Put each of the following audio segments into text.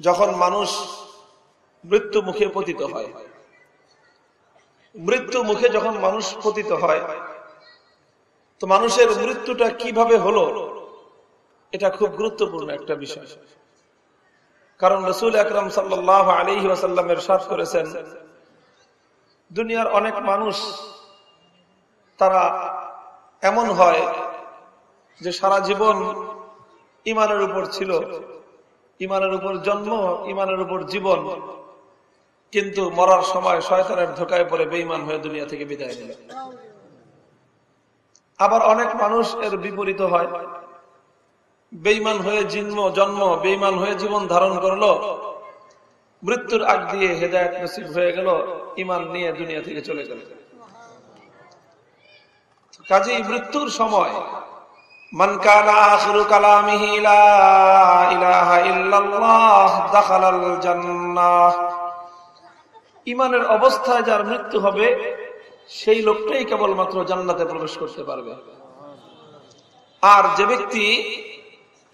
যখন মানুষ মৃত্যু মুখে পতিত হয়। মৃত্যু মুখে যখন মানুষ পতিত হয়, তো মানুষের মৃত্যুটা কীভাবে হলো, এটা খুব গুরুত্বপূর্ণ একটা বিষয়। কারণ রসুল আকরম সাল্লাহ আলহি ওয়াসাল্লামের সাথ করেছেন, দুনিয়ার অনেক মানুষ তারা এমন হয় যে সারা জীবন ইমানের উপর ছিল। ইমানের উপর জন্ম, ইমানের উপর জীবন। কিন্তু মরার সময় শয়তানের ধোকায় পড়ে বেইমান হয়ে দুনিয়া থেকে বিদায় নিল আবার অনেক মানুষ এর বিপরীত হয়। বেইমান হয়ে জন্ম জন্ম বেইমান হয়ে জীবন ধারণ করল। মৃত্যুর আগ দিয়ে হেদায়ত নসিব হয়ে গেল ইমান নিয়ে দুনিয়া থেকে চলে গেল। কাজেই মৃত্যুর সময় من كان آخر كلامه لا إله إلا الله دخل الجنة ইমানের অবস্থায় যার মৃত্যু হবে সেই লোকটাই কেবলমাত্র জান্নাতে প্রবেশ করতে পারবে আর যে ব্যক্তি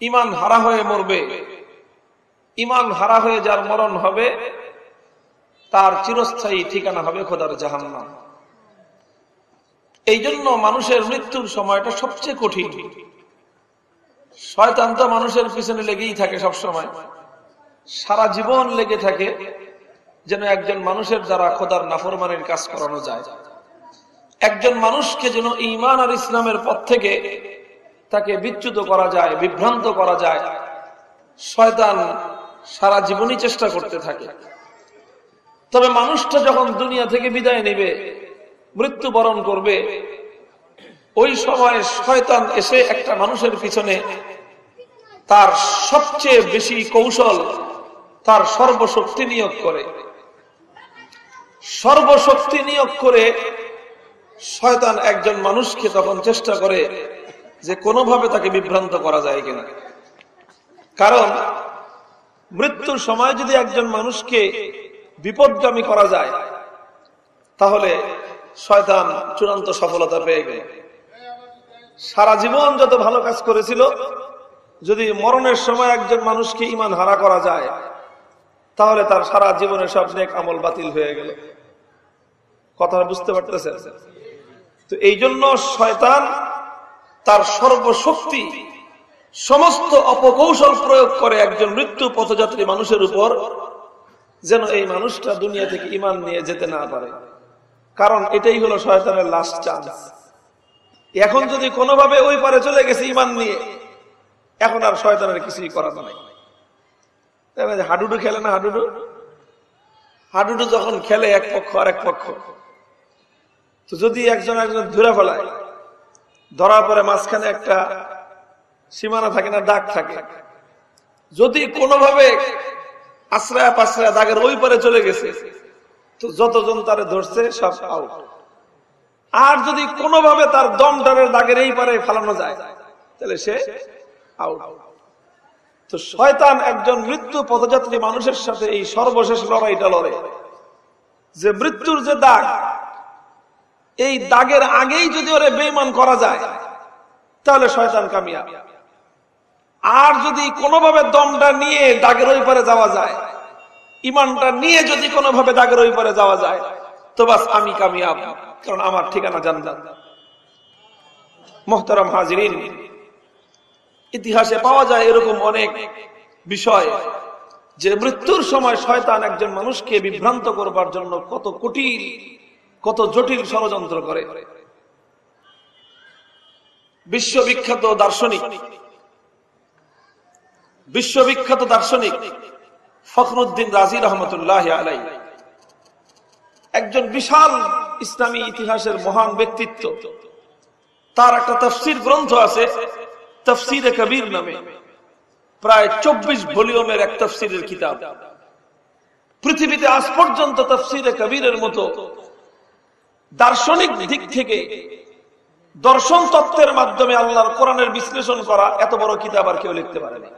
ইমান হারা হয়ে মরবে ইমান হারা হয়ে যার মরণ হবে তার চিরস্থায়ী ঠিকানা হবে খোদার জাহান্নাম এই জন্য মানুষের মৃত্যুর সময়টা সবচেয়ে কঠিন শয়তান তো মানুষের পিছনে লেগেই থাকে সব সময় সারা জীবন লেগে থাকে যেন একজন মানুষের দ্বারা খোদার নাফরমানের কাজ করানো যায়। একজন মানুষকে যেন ইমান আর ইসলামের পথ থেকে তাকে বিচ্যুত করা যায়, বিভ্রান্ত করা যায়। শয়তান সারা জীবনই চেষ্টা করতে থাকে। তবে মানুষটা যখন দুনিয়া থেকে বিদায় নেবে, মৃত্যুবরণ করবে ওই সময় শয়তান এসে একটা মানুষের পিছনে তার সবচেয়ে বেশি কৌশল, তার সর্বশক্তি নিয়োগ করে। সর্বশক্তি নিয়োগ করে শয়তান একজন মানুষকে তখন চেষ্টা করে যে কোনোভাবে তাকে বিভ্রান্ত করা যায় কিনা। কারণ, মৃত্যুর সময় যদি একজন মানুষকে বিপদগামী করা যায়, তাহলে শয়তান চূড়ান্ত সফলতা পেয়ে গেল। সারা জীবন যত ভালো কাজ করেছিল, যদি মরণের সময় একজন মানুষকে ইমান হারা করা যায়, তাহলে তার সারা জীবনের সব নেক আমল বাতিল হয়ে গেল। কথা বুঝতে পারতেছে তো এই জন্য শয়তান তার সর্বশক্তি, সমস্ত অপকৌশল প্রয়োগ করে একজন মৃত্যু পথযাত্রী মানুষের উপর, যেন এই মানুষটা দুনিয়া থেকে ইমান নিয়ে যেতে না পারে। কারণ এটাই হলো শয়তানের লাস্ট চান্স এখন যদি কোনোভাবে ওই পারে চলে গেছে ইমান নিয়ে, এখন আর শয়তানের কিছুই করা নাই। হাডুডু খেলে না হাডুডু? হাডুডু যখন খেলে এক পক্ষ আর এক পক্ষ, তো যদি একজন একজন ধরে ফেলায়, ধরার পরে মাঝখানে একটা সীমানা থাকে না, দাগ থাকে। যদি কোনোভাবে আশ্রয়া পাশ্রয়া দাগের ওই পারে চলে গেছে, তো যতজন তারে ধরছে সব আউট আর যদি কোনোভাবে তার দম টানের দাগের এই পারে ফালানো যায়, তাহলে সে আউট তো শয়তান একজন মৃত্যু পথযাত্রী মানুষের সাথে এই সর্বশেষ লড়াইটা লড়ে। যে মৃত্যুর যে দাগ, এই দাগের আগেই যদি ওরে বেইমান করা যায়, তাহলে শয়তান কামিয়া আর যদি কোনোভাবে দমটা নিয়ে দাগের ওই পারে যাওয়া যায় ইমানটা নিয়ে যদি কোনোভাবে দাগের ওই পারে যাওয়া যায়, তো বাস আমি কামিয়াব। কারণ আমার ঠিকানা জানলাম মোহতারাম হাজিরিন, ইতিহাসে পাওয়া যায় এরকম অনেক বিষয় যে মৃত্যুর সময় শয়তান একজন মানুষকে বিভ্রান্ত করবার জন্য কত কুটির কত জটিল ষড়যন্ত্র করে। বিশ্ববিখ্যাত দার্শনিক বিশ্ববিখ্যাত দার্শনিক ফখরুদ্দিন রাজি রহমতুল্লাহ আলাই একজন বিশাল ইসলামী ইতিহাসের মহান ব্যক্তিত্ব। তার একটা তফসির গ্রন্থ আছে, তফসিরে কবির নামে। প্রায় চব্বিশ ভলিউমের এক তফসিরের কিতাব। পৃথিবীতে আজ পর্যন্ত তফসিরে কবিরের মতো দার্শনিক দিক থেকে দর্শন তত্ত্বের মাধ্যমে আল্লাহর কোরআনের বিশ্লেষণ করা এত বড় কিতাব আর কেউ লিখতে পারেনি।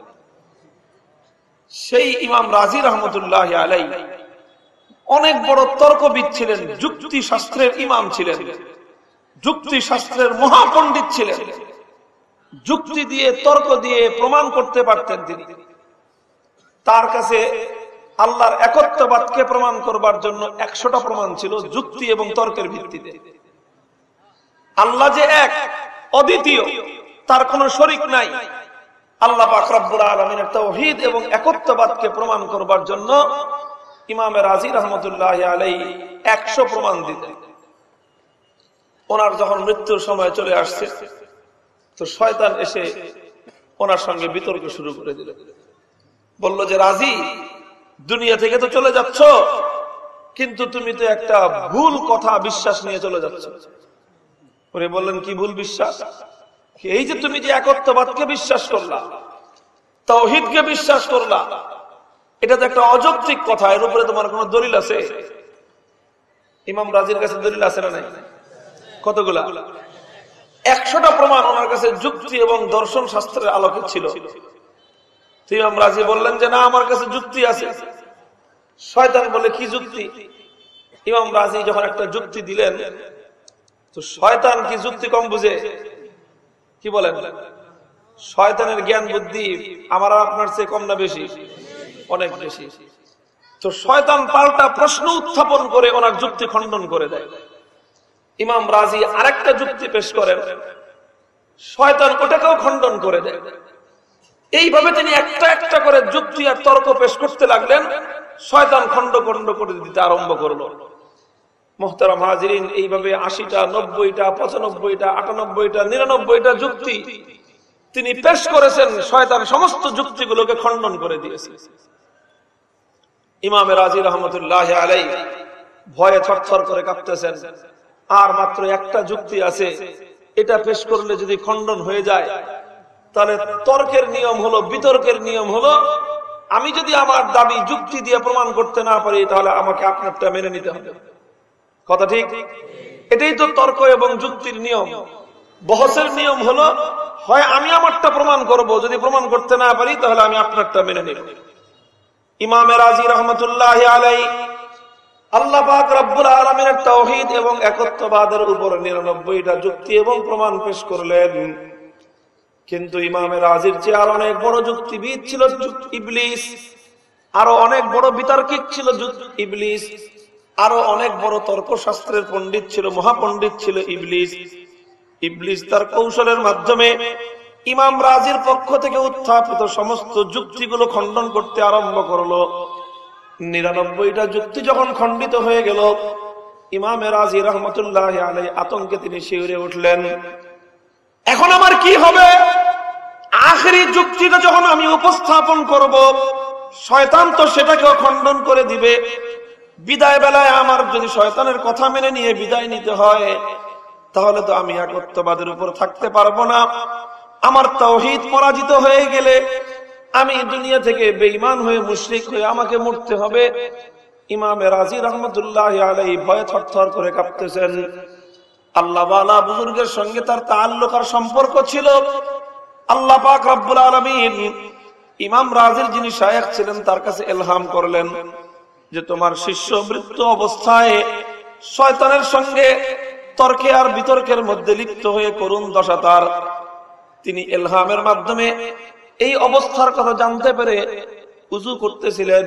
সেই ইমাম রাজি রহমতুল্লাহ আলাই অনেক বড় তর্কবিদ ছিলেন যুক্তি শাস্ত্রের ইমাম ছিলেন যুক্তি শাস্ত্রের মহাপণ্ডিত ছিলেন। যুক্তি দিয়ে, তর্ক দিয়ে প্রমাণ করতে পারতেন তিনি। তার কাছে আল্লাহর একত্ববাদকে প্রমাণ করবার জন্য একশোটা প্রমাণ ছিল, যুক্তি এবং তর্কের ভিত্তিতে। আল্লাহ যে এক, অদ্বিতীয়, তার কোন শরিক নাই। আল্লাহ আকরাবুল আলমিনের তৌহিদ এবং একত্ববাদকে প্রমাণ করবার জন্য ইমামের রাজি রহমতুল্লাহ আলাই একশো প্রমাণ দিতেন। ওনার যখন মৃত্যুর সময় চলে আসছে, তো শয়তান এসে ওনার সঙ্গে বিতর্ক শুরু করে দিল। বলল যে, রাজি, দুনিয়া থেকে তো চলে যাচ্ছ, কিন্তু তুমি তো একটা ভুল কথা বিশ্বাস নিয়ে চলে যাচ্ছ। উনি বললেন, কি ভুল বিশ্বাস? এই যে তুমি যে একত্ববাদকে বিশ্বাস করলা, তৌহিদকে বিশ্বাস করলা এটা তো একটা অযৌক্তিক কথা, এর উপরে তোমার কোন দলিল আছে? ইমাম রাজির কাছে দলিল আছে না নাই? কতগুলা? একশোটা প্রমাণ ওনার কাছে যুক্তি এবং দর্শন শাস্ত্রের আলোকে ছিল। ইমাম রাজি বললেন যে, না, আমার কাছে যুক্তি আছে। শয়তান বলে, কি যুক্তি? ইমাম রাজি যখন একটা যুক্তি দিলেন, তো শয়তান কি যুক্তি কম বুঝে? কি বলেন? শয়তানের জ্ঞান বুদ্ধি আমার আপনার চেয়ে কম না বেশি? অনেক বেশি। তো শয়তান পাল্টা প্রশ্ন উত্থাপন করে ওনার যুক্তি খণ্ডন করে দেয়। ইমাম রাজি আরেকটা যুক্তি পেশ করেন। শয়তান ওটাকেও খণ্ডন করে দেয়। এইভাবে তিনি একটা একটা করে যুক্তি আর তর্ক পেশ করতে লাগলেন, শয়তান খণ্ড খণ্ড করে দিতে আরম্ভ করল। মোহতারাম হাজিরিন, এইভাবে আশিটা, নব্বইটা, পঁচানব্বইটা, আটানব্বইটা, নিরানব্বইটা যুক্তি তিনি পেশ করেছেন, শয়তান সমস্ত যুক্তিগুলোকে খণ্ডন করে দিয়েছে। ইমামে রাজি রহমতুল্লাহ আলাই ভয়ে থরথর করে কাঁপতেছেন। আর মাত্র একটা যুক্তি আছে, এটা পেশ করলে যদি খণ্ডন হয়ে যায়, তাহলে তর্কের নিয়ম হলো, বিতর্কের নিয়ম হলো, আমি যদি আমার দাবি যুক্তি দিয়ে প্রমাণ করতে না পারি, তাহলে আমাকে আপনারটা মেনে নিতে হবে। কথা ঠিক? এটাই তো তর্ক এবং যুক্তির নিয়ম। বহসের নিয়ম হলো, হয় আমি আমারটা প্রমাণ করব, যদি প্রমাণ করতে না পারি, তাহলে আমি আপনারটা মেনে নিব। ইমামে রাজি রহমতুল্লাহ আলাই আল্লাহ পাক রব্বুল আলমিনের তৌহিদ এবং একত্ববাদের উপর নিরানব্বইটা যুক্তি এবং প্রমাণ পেশ করলেন। কিন্তু ইমামের রাজির চেয়ে আর অনেক বড় যুক্তিবিদ ছিল ইবলিস, আরও অনেক বড় বিতার্কিক ছিল ইবলিস, আরও অনেক বড় তর্কশাস্ত্রের পণ্ডিত ছিল, মহাপণ্ডিত ছিল ইবলিস। ইবলিস তার কৌশলের মাধ্যমে ইমাম রাজির পক্ষ থেকে উত্থাপিত সমস্ত যুক্তিগুলো খণ্ডন করতে আরম্ভ করল। নিরানব্বইটা যুক্তি যখন খণ্ডিত হয়ে গেল, ইমামে রাজি রহমতুল্লাহ আলাই আতঙ্কে তিনি শিউরে উঠলেন। এখন আমার কি হবে? আখেরি যুক্তিটা যখন আমি উপস্থাপন করব, শয়তান তো সেটাকেও খণ্ডন করে দিবে। বিদায় বেলায় আমার যদি শয়তানের কথা মেনে নিয়ে বিদায় নিতে হয়, তাহলে তো আমি একত্ববাদের উপর থাকতে পারব না। আমার তৌহিদ পরাজিত হয়ে গেলে আমি দুনিয়া থেকে বেইমান হয়ে মুশরিক হয়ে আমাকে মরতে হবে। ইমামে রাজি রহমতুল্লাহ আলাই ভয়ে থরথর করে কাঁপতেছেন। আল্লাহওয়ালা বুজুর্গের সঙ্গে তার তাল্লুক আর সম্পর্ক ছিল। আল্লাহ পাক রব্বুল আলমিন ইমাম রাজির যিনি শায়েক ছিলেন, তার কাছে এলহাম করলেন যে তোমার শিষ্য মৃত্যু অবস্থায় শয়তানের সঙ্গে তর্কে আর বিতর্কের মধ্যে লিপ্ত হয়ে করুন দশা তার। তিনি এলহামের মাধ্যমে এই অবস্থার কথা জানতে পেরে উজু করতেছিলেন,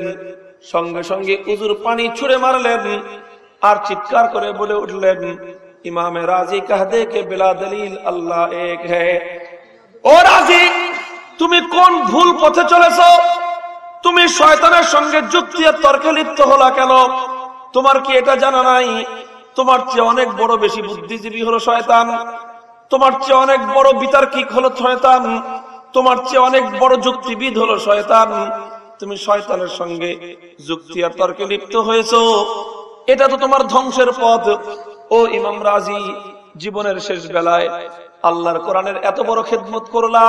সঙ্গে সঙ্গে উজুর পানি ছুড়ে মারলেন আর চিৎকার করে বলে উঠলেন, ইমামে রাজি কাহদে কে বেলা দলিল আল্লাহ এক হ্যাঁ ও রাজি, তুমি কোন ভুল পথে চলেছ? তুমি শয়তানের সঙ্গে যুক্তি তর্কে লিপ্ত হলা কেন? তোমার কি এটা জানা নাই? তোমার চেয়ে অনেক বড় বেশি বুদ্ধিজীবী হলো শয়তান। তোমার চেয়ে অনেক বড় বিতার্কিক হলো শয়তান। তোমার চেয়ে অনেক বড় যুক্তিবিদ হলো শয়তান। তুমি শয়তানের সঙ্গে যুক্তি আর তর্কে লিপ্ত হয়েছ। এটা তো তোমার ধ্বংসের পথ। ও ইমাম রাজি, জীবনের শেষ বেলায় আল্লাহর কোরআনের এত বড় খেদমত করলা।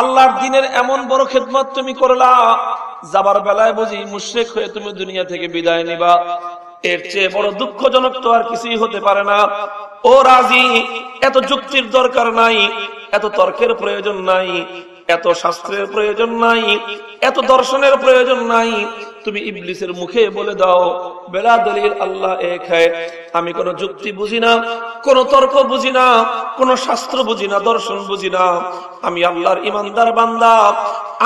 আল্লাহর দিনের এমন বড় খেদমত তুমি করলা, যাবার বেলায় বুঝি মুশ্রেক হয়ে তুমি দুনিয়া থেকে বিদায় নিবা। এর চেয়ে বড় দুঃখজনক তো আর কিছুই হতে পারে না। ও রাজি, এত যুক্তির দরকার নাই, এত তর্কের প্রয়োজন নাই, এত শাস্ত্রের প্রয়োজন নাই, এত দর্শনের প্রয়োজন নাই তুমি ইবলিসের মুখে বলে দাও, বেলা দলিল আল্লাহ এক হয়। আমি কোন যুক্তি বুঝি না, কোন তর্ক বুঝি না, কোন শাস্ত্র বুঝি না, দর্শন বুঝি না। আমি আল্লাহর ইমানদার বান্দা,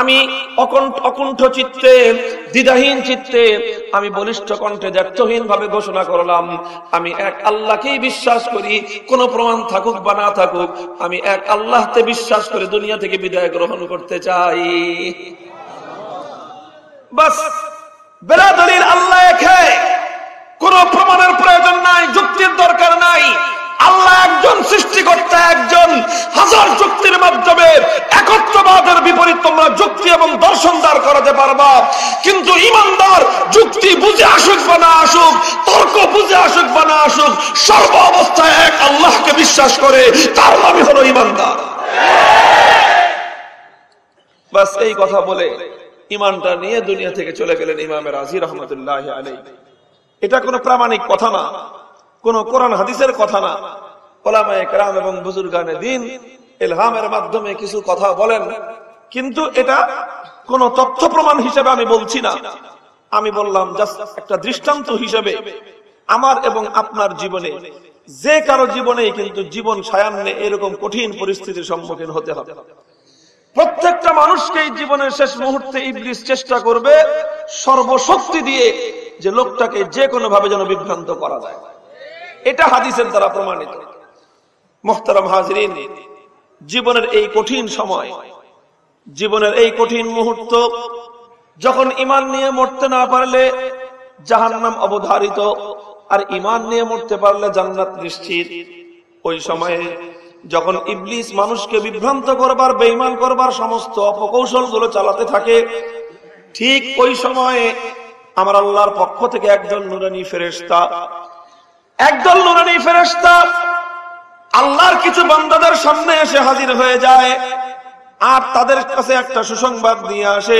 আমি অকণ্ঠ চিত্তে, দ্বিধাহীন চিত্তে, আমি বলিষ্ঠ কণ্ঠে দ্ব্যর্থহীন ভাবে ঘোষণা করলাম। আমি এক আল্লাহকেই বিশ্বাস করি, কোন প্রমাণ থাকুক বা না থাকুক, আমি এক আল্লাহতে বিশ্বাস করে দুনিয়া থেকে বিদায় গ্রহণ করতে চাই। বাস। বেলা আল্লাহ কোন প্রমাণের প্রয়োজন নাই, যুক্তির দরকার নাই। আল্লাহ একজন সৃষ্টিকর্তা, একজন হাজার যুক্তির মাধ্যমে একত্রবাদের বিপরীত তোমরা যুক্তি এবং দর্শন দাঁড় করাতে পারবা। কিন্তু ইমানদার যুক্তি বুঝে আসুক বা না আসুক, তর্ক বুঝে আসুক বা না আসুক, সর্ব অবস্থায় এক আল্লাহকে বিশ্বাস করে, তার নামই হলো ইমানদার। বাস এই কথা বলে ইমানটা নিয়ে দুনিয়া থেকে চলে গেলেন ইমামের রাজি রহমতুল্লাহ আলী এটা কোনো প্রামাণিক কথা না, কোন কোরআন হাদিসের কথা না। এবং দিন এলহামের মাধ্যমে কিছু কথা বলেন, কিন্তু এটা কোন তথ্য প্রমাণ হিসেবে আমি বলছি না। আমি বললাম একটা দৃষ্টান্ত হিসেবে আমার এবং আপনার জীবনে যে কারও জীবনেই কিন্তু জীবন সায়ান্নে এরকম কঠিন পরিস্থিতির সম্মুখীন হতে হবে। প্রত্যেকটা মানুষকে এই জীবনের শেষ মুহূর্তে ইবলিস চেষ্টা করবে সর্বশক্তি দিয়ে যে লোকটাকে যে কোনো ভাবে যেন বিভ্রান্ত করা যায়। এটা হাদিসের দ্বারা প্রমাণিত। মোহতারাম হাজরিন, জীবনের এই কঠিন সময়, জীবনের এই কঠিন মুহূর্ত, যখন ইমান নিয়ে মরতে না পারলে জাহান্নাম অবধারিত, আর ইমান নিয়ে মরতে পারলে জান্নাত নিশ্চিত, ওই সময়ে যখন ইবলিস মানুষকে বিভ্রান্ত করবার বেইমান করবার সমস্ত অপকৌশলগুলো চালাতে থাকে, ঠিক ওই সময়ে আমার আল্লাহর পক্ষ থেকে একজন নুরানি ফেরেস্তা একদল নুরানি ফেরেস্তা আল্লাহর কিছু বান্দাদের সামনে এসে হাজির হয়ে যায় আর তাদের কাছে একটা সুসংবাদ নিয়ে আসে।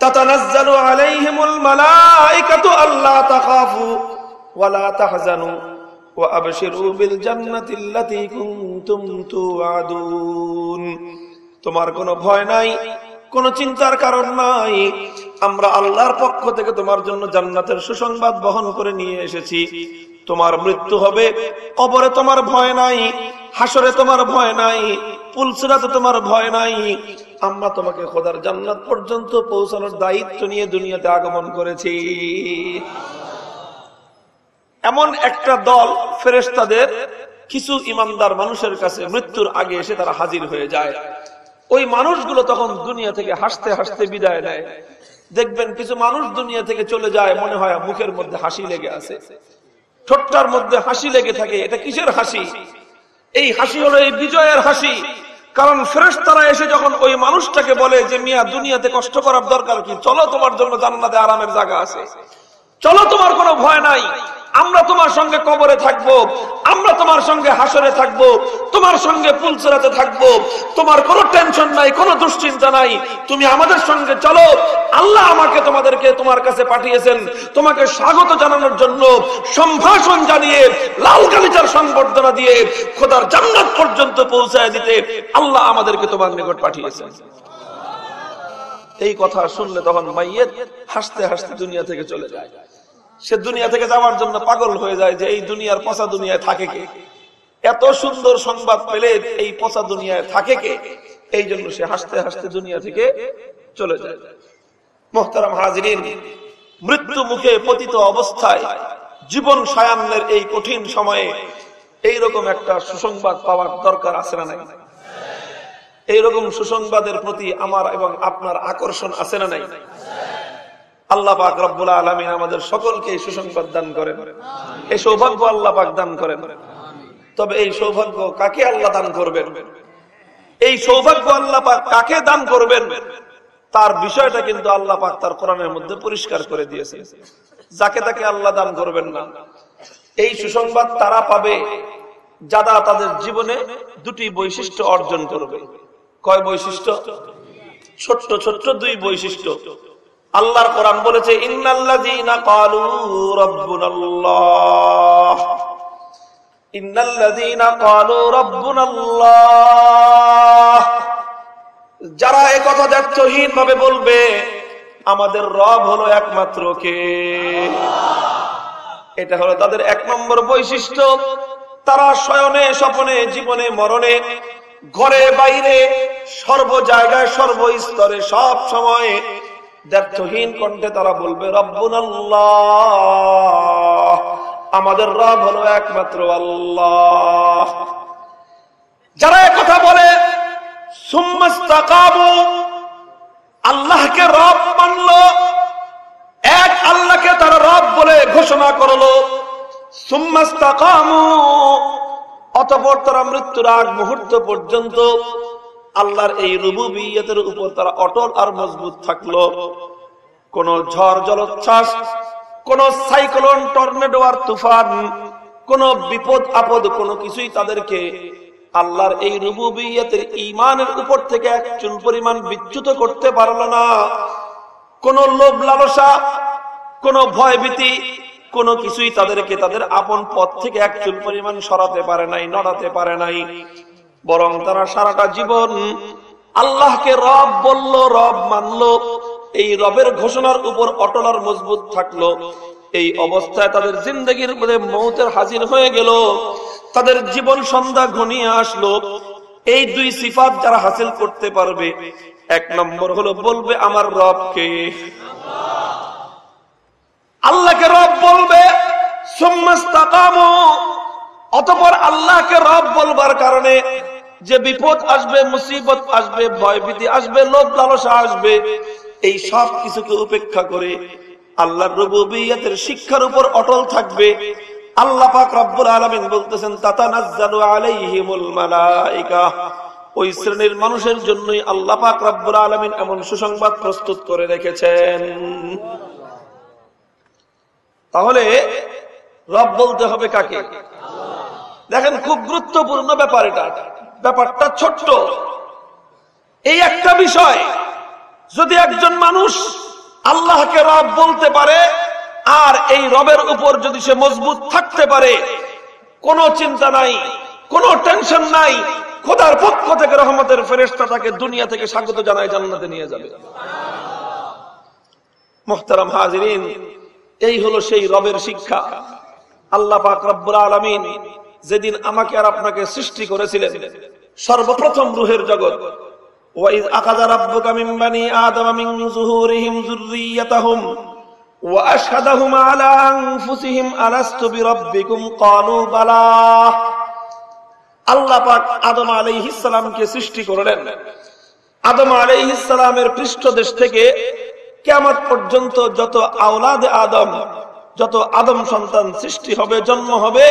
তাতানাজ্জালু আলাইহিমুল মালাইকাতু আল্লা তাখাফু ওয়ালা তাহজানু। وأبشروا بالجنة التي كنتم توعدون তোমার কোনো ভয় নাই কোন চিন্তার কারণ নাই আমরা আল্লাহর পক্ষ থেকে তোমার জন্য জান্নাতের সুসংবাদ বহন করে নিয়ে এসেছি তোমার মৃত্যু হবে কবরে তোমার ভয় নাই হাসরে তোমার ভয় নাই পুলসিরাতে তোমার ভয় নাই আমরা তোমাকে খোদার জান্নাত পর্যন্ত পৌঁছানোর দায়িত্ব নিয়ে দুনিয়াতে আগমন করেছি এমন একটা দল ফেরেস্তাদের কিছু ইমানদার মানুষের কাছে মৃত্যুর আগে এসে তারা হাজির হয়ে যায়। ওই মানুষগুলো তখন দুনিয়া থেকে হাসতে হাসতে বিদায় নেয়। দেখবেন কিছু মানুষ দুনিয়া থেকে চলে যায়, মনে হয় মুখের মধ্যে হাসি লেগে আছে। ঠোঁটটার মধ্যে হাসি লেগে থাকে, এটা কিসের হাসি? এই হাসি হলো এই বিজয়ের হাসি। কারণ ফেরেস্তারা এসে যখন ওই মানুষটাকে বলে যে, মিয়া, দুনিয়াতে কষ্ট করার দরকার কি? চলো তোমার জন্য জান্নাতে আরামের জায়গা আছে। চলো তোমার কোনো ভয় নাই। আমরা তোমার সঙ্গে কবরে থাকব, আমরা তোমার সঙ্গে হাসরে থাকব, তোমার সঙ্গে পুলসরাতে থাকব। তোমার কোনো টেনশন নাই, কোনো দুশ্চিন্তা নাই। তুমি আমাদের সঙ্গে চলো। আল্লাহ আমাকে তোমাদেরকে তোমার কাছে পাঠিয়েছেন। তোমাকে স্বাগত জানানোর জন্য সম্ভাষণ জানিয়ে, লাল গালিচার সংবর্ধনা দিয়ে খোদার জান্নাত পর্যন্ত পৌঁছায় দিতে আল্লাহ আমাদেরকে তোমার নিকট পাঠিয়েছেন। এই কথা শুনলে তখন মাইয়ের হাসতে হাসতে দুনিয়া থেকে চলে যায়। সে দুনিয়া থেকে যাওয়ার জন্য পাগল হয়ে যায় যে এই দুনিয়ার পচা দুনিয়ায় থাকে কে? এত সুন্দর সংবাদ পেলে এই পচা দুনিয়ায় থাকে কে? এই জন্য সে হাসতে হাসতে দুনিয়া থেকে চলে যায়। মোহতারাম হাজরিন, মৃত্যু মুখে পতিত অবস্থায় জীবন সায়ান্নের এই কঠিন সময়ে এইরকম একটা সুসংবাদ পাওয়ার দরকার আছে না নাই? এইরকম সুসংবাদের প্রতি আমার এবং আপনার আকর্ষণ আছে না নাই? আল্লাহ পাক রব্বুল আলমিন আমাদের সকলকে এই সুসংবাদ দান করেন। এই সৌভাগ্য আল্লাহ পাক দান করেন। তবে এই সৌভাগ্য কাকে আল্লাহ দান করবেন? এই সৌভাগ্য আল্লাহ কাকে দান করবেন? তার বিষয়টা কিন্তু আল্লাহ পাক তার কোরআনের মধ্যে পরিষ্কার করে দিয়েছে যাকে তাকে আল্লাহ দান করবেন না। এই সুসংবাদ তারা পাবে যারা তাদের জীবনে দুটি বৈশিষ্ট্য অর্জন করবে। কয় বৈশিষ্ট্য? ছোট্ট ছোট্ট দুই বৈশিষ্ট্য। আল্লাহর কোরআন বলেছে যারা এই কথা দায়িত্বহীন ভাবে বলবে, আমাদের রব হলো একমাত্র কে? এটা হলো তাদের এক নম্বর বৈশিষ্ট্য। তারা শয়নে, স্বপনে, জীবনে, মরণে, ঘরে, বাইরে, সর্ব জায়গায় সর্বস্তরে সব সময় ব্যর্থহীন কণ্ঠে তারা বলবে রব্বুন আল্লাহ আমাদের রব হলো একমাত্র আল্লাহ। যারা কথা বলে আল্লাহকে রব মানল, এক আল্লাহকে তারা রব বলে ঘোষণা করল। সুম্মাস্তাকামু, অতপর তারা মৃত্যুর আগ মুহূর্ত পর্যন্ত আল্লাহর এই রুবুবিয়তের উপর তারা অটল আর মজবুত থাকল। কোন ঝড় জলোচ্ছ্বাস, কোন সাইক্লোন টর্নেডো আর তুফান, কোন বিপদ আপদ কোনো কিছুই তাদেরকে আল্লাহর এই রুবুবিয়তের ইমানের উপর থেকে এক চুল পরিমাণ বিচ্যুত করতে পারল না। কোন লোভ লালসা, কোন ভয়ভীতি, কোনো কিছুই তাদেরকে তাদের আপন পথ থেকে এক চুল পরিমাণ সরাতে পারে নাই, নড়াতে পারে নাই। বরং তারা সারাটা জীবন আল্লাহকে রব বলল, রব মানল। এই রবের ঘোষণার উপর অটলার মজবুত থাকল। এই অবস্থায় তাদের জিন্দগির মধ্যে মৌতের হাজির হয়ে গেল। তাদের জীবন সন্ধ্যা ঘনিয়ে আসলো। এই দুই সিফাত যারা হাসিল করতে পারবে, এক নম্বর হলো বলবে, আমার রবকে। আল্লাহকে রব বলবে অতপর আল্লাহকে রব বলবার কারণে যে বিপদ আসবে, মুসিবত আসবে, ভয়ভীতি আসবে, লোভ লালসা আসবে, এই সব কিছুকে উপেক্ষা করে আল্লাহ রবুবিয়তের শিক্ষার উপর অটল থাকবে। আল্লাহ পাক রব্বুল আলমিন বলতেছেন, তাতানাজ্জালু আলাইহিমুল মালাইকা। ওই শ্রেণির মানুষের জন্যই আল্লাহ পাক রব্বুল আলমিন এমন সুসংবাদ প্রস্তুত করে রেখেছেন। তাহলে রব বলতে হবে কাকে? দেখেন খুব গুরুত্বপূর্ণ ব্যাপার এটা। ব্যাপারটা ছোট্ট। এই একটা বিষয়, যদি একজন মানুষ আল্লাহকে রব বলতে পারে, আর এই রবের উপর যদি সে মজবুত থাকতে পারে, কোনো চিন্তা নাই, কোনো টেনশন নাই, খোদার পক্ষ থেকে রহমতের ফেরেস্তা তাকে দুনিয়া থেকে স্বাগত জানায় জান্নাতে নিয়ে যাবে। মোহতারাম হাজরিন, এই হলো সেই রবের শিক্ষা। আল্লাহ পাক রব্বুল আলমিন যেদিন আমাকে আর আপনাকে সৃষ্টি করেছিলেন, সর্বপ্রথম রুহের জগৎ। আদম পৃষ্ঠদেশ থেকে কেমন পর্যন্ত যত আওলাদ আদম, যত আদম সন্তান সৃষ্টি হবে, জন্ম হবে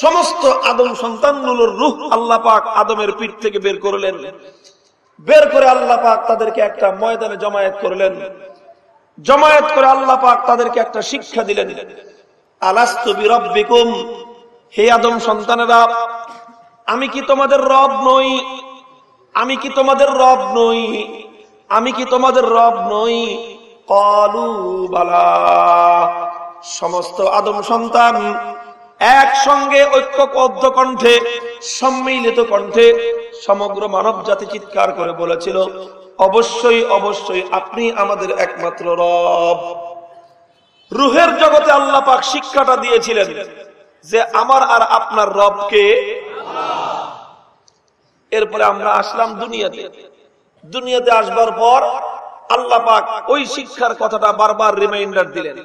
সমস্ত আদম সন্তানগুলোর রুহ আল্লাহ পাক আদমের পিঠ থেকে বের করলেন। বের করে আল্লাহ পাক তাদেরকে একটা ময়দানে জমায়েত করলেন। জমায়েত করে আল্লাহ পাক তাদেরকে একটা শিক্ষা দিলেন। আলাস্তবি রব্বিকুম হে আদম সন্তানেরা, আমি কি তোমাদের রব নই? আমি কি তোমাদের রব নই? আমি কি তোমাদের রব নই? কলু, বালা। সমস্ত আদম সন্তান একসঙ্গে ঐক্যবদ্ধ কণ্ঠে, সম্মিলিত কণ্ঠে সমগ্র মানব জাতি চিৎকার করে বলেছিল, অবশ্যই অবশ্যই আপনি আমাদের একমাত্র রব। রুহের জগতে আল্লাহ পাক শিক্ষাটা দিয়েছিলেন যে, আমার আর আপনার রবকে এরপরে আমরা আসলাম দুনিয়াতে। দুনিয়াতে আসবার পর আল্লাহ পাক ওই শিক্ষার কথাটা বারবার রিমাইন্ডার দিলেন,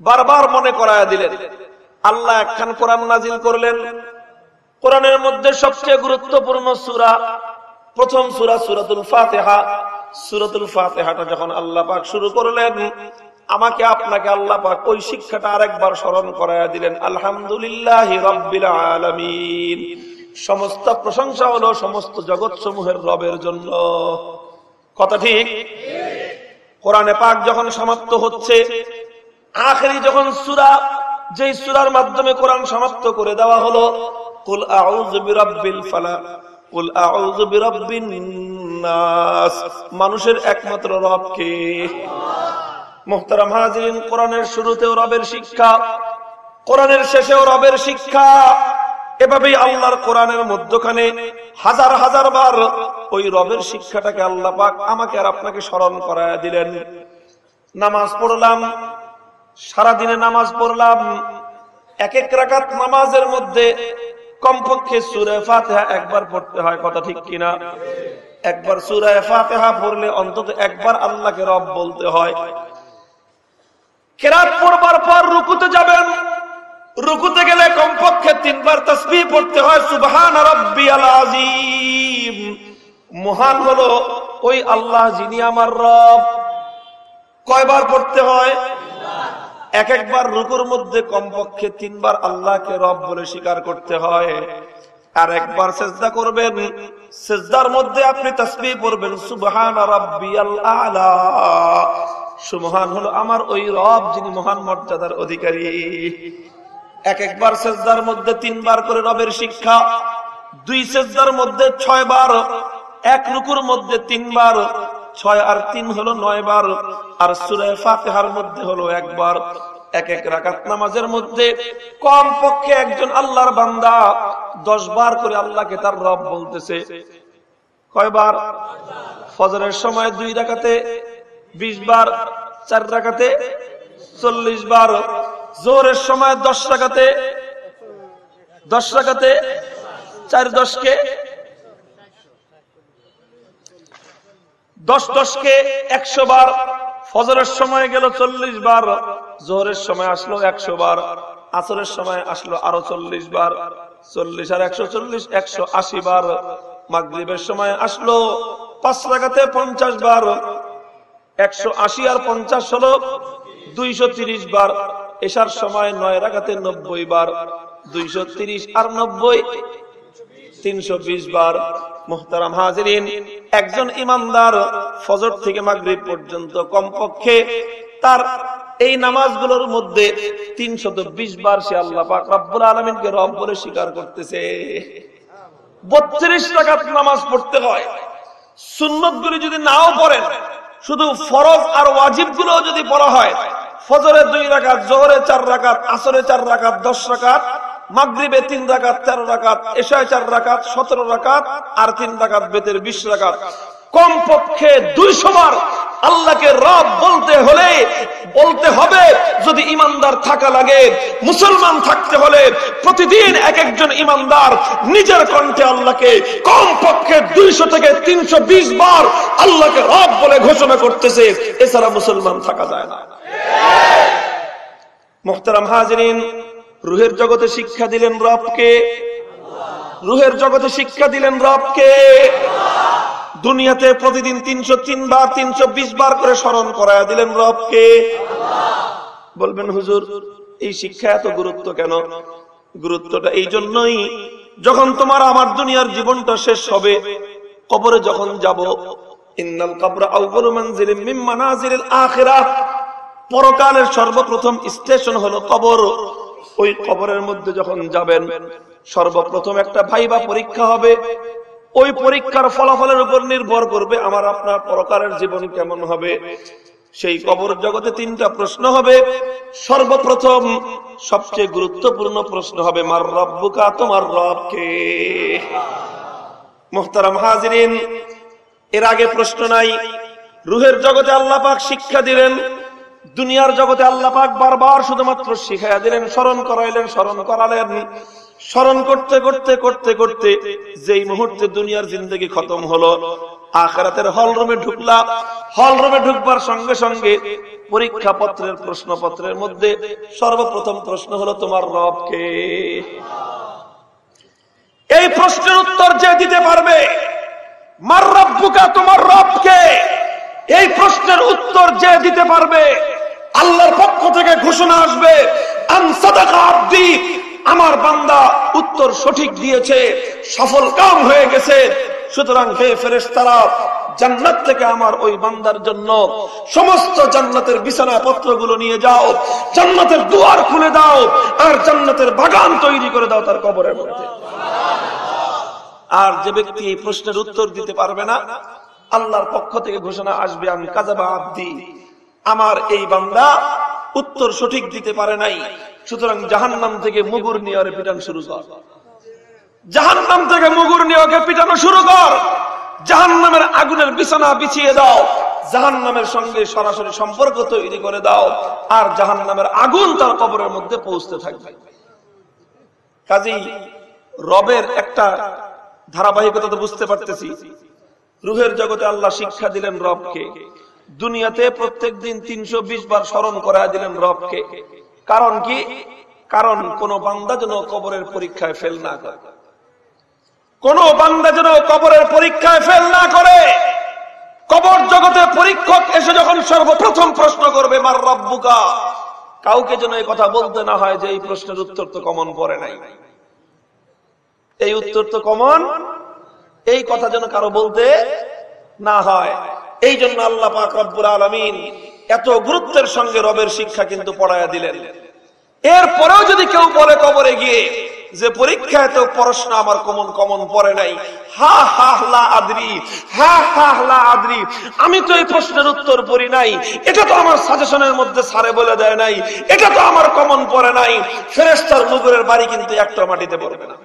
বারবার মনে করায় দিলেন। আল্লাহ একখান কোরআন নাজিল করলেন। কোরআনের মধ্যে সবচেয়ে গুরুত্বপূর্ণ সুরা, প্রথম সুরা সুরাতুল ফাতেহা। সুরাতুল ফাতেহাটা যখন আল্লাহ পাক শুরু করলেন, আমাকে আপনাকে আল্লাহ পাক ওই শিক্ষাটা আরেকবার স্মরণ করায় দিলেন, আলহামদুলিল্লাহ রব্বিল আলামিন। সমস্ত প্রশংসা হলো সমস্ত জগৎ সমূহের রবের জন্য। কথা ঠিক? কোরআনে পাক যখন সমাপ্ত হচ্ছে, আখেরি যখন সুরা যে সুরার মাধ্যমে কোরআন সমাপ্ত করে দেওয়া হলো, কুল আউযু বিরাব্বিল ফালাক কুল আউযু বিরাব্বিন নাস মানুষের একমাত্র রবকে মুহতারাম হাজিরিন, কোরআনের শুরুতেও রবের শিক্ষা, কোরআনের শেষেও রবের শিক্ষা। এভাবেই আল্লাহর কোরআনের মধ্যখানে হাজার হাজার বার ওই রবের শিক্ষাটাকে আল্লাহ পাক আমাকে আর আপনাকে স্মরণ করায় দিলেন। নামাজ পড়লাম সারাদিনে নামাজ পড়লাম এক এক রাকাত নামাজের মধ্যে কমপক্ষে সুরে ফাতেহা একবার পড়তে হয়, কথা ঠিক কিনা? একবার সুরায় ফাতেহা পড়লে অন্তত একবার আল্লাহকে রব বলতে হয়। কেরাত পড়বার পর রুকুতে যাবেন, রুকুতে গেলে কমপক্ষে তিনবার তসবি পড়তে হয়, সুবহান রাব্বিয়াল আজিম মহান হলো ওই আল্লাহ যিনি আমার রব। কয়বার পড়তে হয়? এক একবার রুকুর মধ্যে কমপক্ষে তিনবার আল্লাহকে রব বলে স্বীকার করতে হয়। আর একবার চেষ্টা করবেন, সেজদার মধ্যে আপনি তসবি পড়বেন, সুবহান আলা। সুবহান হলো আমার ওই রব যিনি মহান মর্যাদার অধিকারী। এক একবার সেজদার মধ্যে তিনবার করে রবের শিক্ষা, দুই সেজদার মধ্যে ছয় বার এক রুকুর মধ্যে তিনবার, ছয় আর তিন হলো নয় বার আর সুরায় ফাতেহার মধ্যে হলো একবার এক এক রাকাত নামাজের মধ্যে কম পক্ষে একজন আল্লাহর বান্দা দশ বার করে আল্লাহকে তার রব বলতেছে। কয়বার? ফজরের সময় দুই রাকাতে, বিশ বার, চার রাকাতে, চল্লিশ বার জোরের সময় দশ রাকাতে দশ রাকাতে, চার দশকে, দশ দশকে একশো বার ফজরের সময় গেল চল্লিশ বার, জোহরের সময় আসলো একশো বার, আসরের সময় আসলো আরও চল্লিশ বার, চল্লিশ আর একশো চল্লিশ, একশো আশি বার, মাগরীবের সময় আসলো পাঁচ লাগাতে পঞ্চাশ বার, একশো আশি আর পঞ্চাশ হলো দুইশো তিরিশ বার এসার সময় নয় রাখাতে নব্বই বার, দুইশো তিরিশ আর নব্বই তিনশো বিশ বার মোহতারাম হাজরিন, একজন ইমানদার ফজর থেকে মাগরিব পর্যন্ত কমপক্ষে তার এই নামাজগুলোর মধ্যে তিনশত বিশ বার সে আল্লাহ পাক রব্বুল রব বলে স্বীকার করতেছে। বত্রিশ টাকাত নামাজ পড়তে হয়। সুন্নত যদি নাও পড়েন, শুধু ফরজ আর ওয়াজিবগুলো যদি পড়া হয়, ফজরে দুই রাকাত চার রাকাত রাকাত, দশ রাকাত মাগরিবে তিন রাকাত, তেরো রাকাত, এশায় চার রাকাত, সতেরো রাকাত, আর তিন রাকাত বেতের বিশ রাকাত। কম পক্ষে দুইশো বার আল্লাহকে রব বলতে হলে, বলতে হবে, যদি ইমানদার থাকা লাগে, মুসলমান থাকতে হলে, প্রতিদিন এক একজন ইমানদার নিজের কণ্ঠে আল্লাহকে কম পক্ষে দুইশো থেকে তিনশো বিশ বার আল্লাহকে রব বলে ঘোষণা করতেছে। এছাড়া মুসলমান থাকা যায় না। মোহতারাম হাজরিন রুহের জগতে শিক্ষা দিলেন রবকে। রুহের জগতে শিক্ষা দিলেন রবকে। দুনিয়াতে প্রতিদিন তিনশো তিন বার তিনশো বিশ বার করে স্মরণ করায় দিলেন রবকে। বলবেন, হুজুর, এই শিক্ষা এত গুরুত্ব কেন? গুরুত্বটা এই জন্যই, যখন তোমার আমার দুনিয়ার জীবনটা শেষ হবে, কবরে যখন যাব, ইন্নাল কবর আউ্বালু মানজিলিম মিন মানাজিলিল আখিরাহ পরকালের সর্বপ্রথম স্টেশন হলো কবর। ওই কবরের মধ্যে যখন যাবেন, সর্বপ্রথম একটা ভাইবা পরীক্ষা হবে। ওই পরীক্ষার ফলাফলের উপর নির্ভর করবে আমার আপনার পরকারের জীবন কেমন হবে। সেই কবর জগতে তিনটা প্রশ্ন হবে। সর্বপ্রথম, সবচেয়ে গুরুত্বপূর্ণ প্রশ্ন হবে, মার রব্বুকা, তোমার রবকে? মোহতারাম হাজরিন, এর আগে প্রশ্ন নাই। রুহের জগতে আল্লাহ পাক শিক্ষা দিলেন দুনিয়ার জগতে আল্লাহ পাক বারবার শুধুমাত্র শিখাইয়া দিলেন, স্মরণ করাইলেন, স্মরণ করালেন স্মরণ করতে করতে করতে করতে যেই মুহূর্তে দুনিয়ার জিন্দগি খতম হলো, আখরাতের হল রুমে ঢুকলাম। হল রুমে ঢুকবার সঙ্গে সঙ্গে পরীক্ষা পত্রের, প্রশ্নপত্রের মধ্যে সর্বপ্রথম প্রশ্ন হলো, তোমার রবকে এই প্রশ্নের উত্তর যে দিতে পারবে, মার রব্বুকা, তোমার রবকে এই প্রশ্নের উত্তর যে দিতে পারবে, আল্লাহর পক্ষ থেকে ঘোষণা আসবে আমার বান্দা উত্তর সঠিক দিয়েছে, সফল কাম হয়ে গেছে। সুতরাং হে ফেরেস তারা জান্নাত থেকে আমার ওই বান্দার জন্য সমস্ত জান্নাতের বিছানা পত্রগুলো নিয়ে যাও, জান্নাতের দুয়ার খুলে দাও, আর জান্নাতের বাগান তৈরি করে দাও তার কবরের মধ্যে। আর যে ব্যক্তি এই প্রশ্নের উত্তর দিতে পারবে না আল্লাহর পক্ষ থেকে ঘোষণা আসবে, আমি কাজাবা আব্দি আমার এই বান্দা উত্তর সঠিক দিতে পারে নাই। সুতরাং জাহান নাম থেকে মুগুর নিয়ে পিটান শুরু কর। জাহান নাম থেকে মুগুর নিয়ে পিটানো শুরু কর। জাহান নামের আগুনের বিছানা বিছিয়ে দাও। জাহান নামের সঙ্গে সরাসরি সম্পর্ক তৈরি করে দাও। আর জাহান নামের আগুন তার কবরের মধ্যে পৌঁছতে থাকবে। কাজেই রবের একটা ধারাবাহিকতা তো বুঝতে পারতেছি। রুহের জগতে আল্লাহ শিক্ষা দিলেন রবকে। দুনিয়াতে প্রত্যেক দিন তিনশো বার স্মরণ করা দিলেন রবকে। কারণ কি? কারণ কোন বান্দা যেন কবরের পরীক্ষায় ফেল না করে। কোন বান্দা যেন কবরের পরীক্ষায় ফেল না করে। কবর জগতে পরীক্ষক এসে যখন সর্বপ্রথম প্রশ্ন করবে, মার রব্বুকা? কাউকে যেন এই কথা বলতে না হয় যে এই প্রশ্নের উত্তর তো কমন পড়ে নাই। এই উত্তর তো কমন এই কথা যেন কারও বলতে না হয়। এই জন্য আল্লাহ পাক রব্বুল আলমিন এত গুরুত্বের সঙ্গে রবের শিক্ষা কিন্তু পড়াইয়া দিলেন। এরপরেও যদি কেউ বলে কবরে গিয়ে যে পরীক্ষায় তো প্রশ্ন আমার কমন কমন পড়ে নাই, হা হা হলা আদরি, হা হা হলা আদরি, আমি তো এই প্রশ্নের উত্তর পড়ি নাই। এটা তো আমার সাজেশনের মধ্যে সারে বলে দেয় নাই। এটা তো আমার কমন পড়ে নাই। ফেরেস্তার মুগুরের বাড়ি কিন্তু একটা মাটিতে পড়বে না।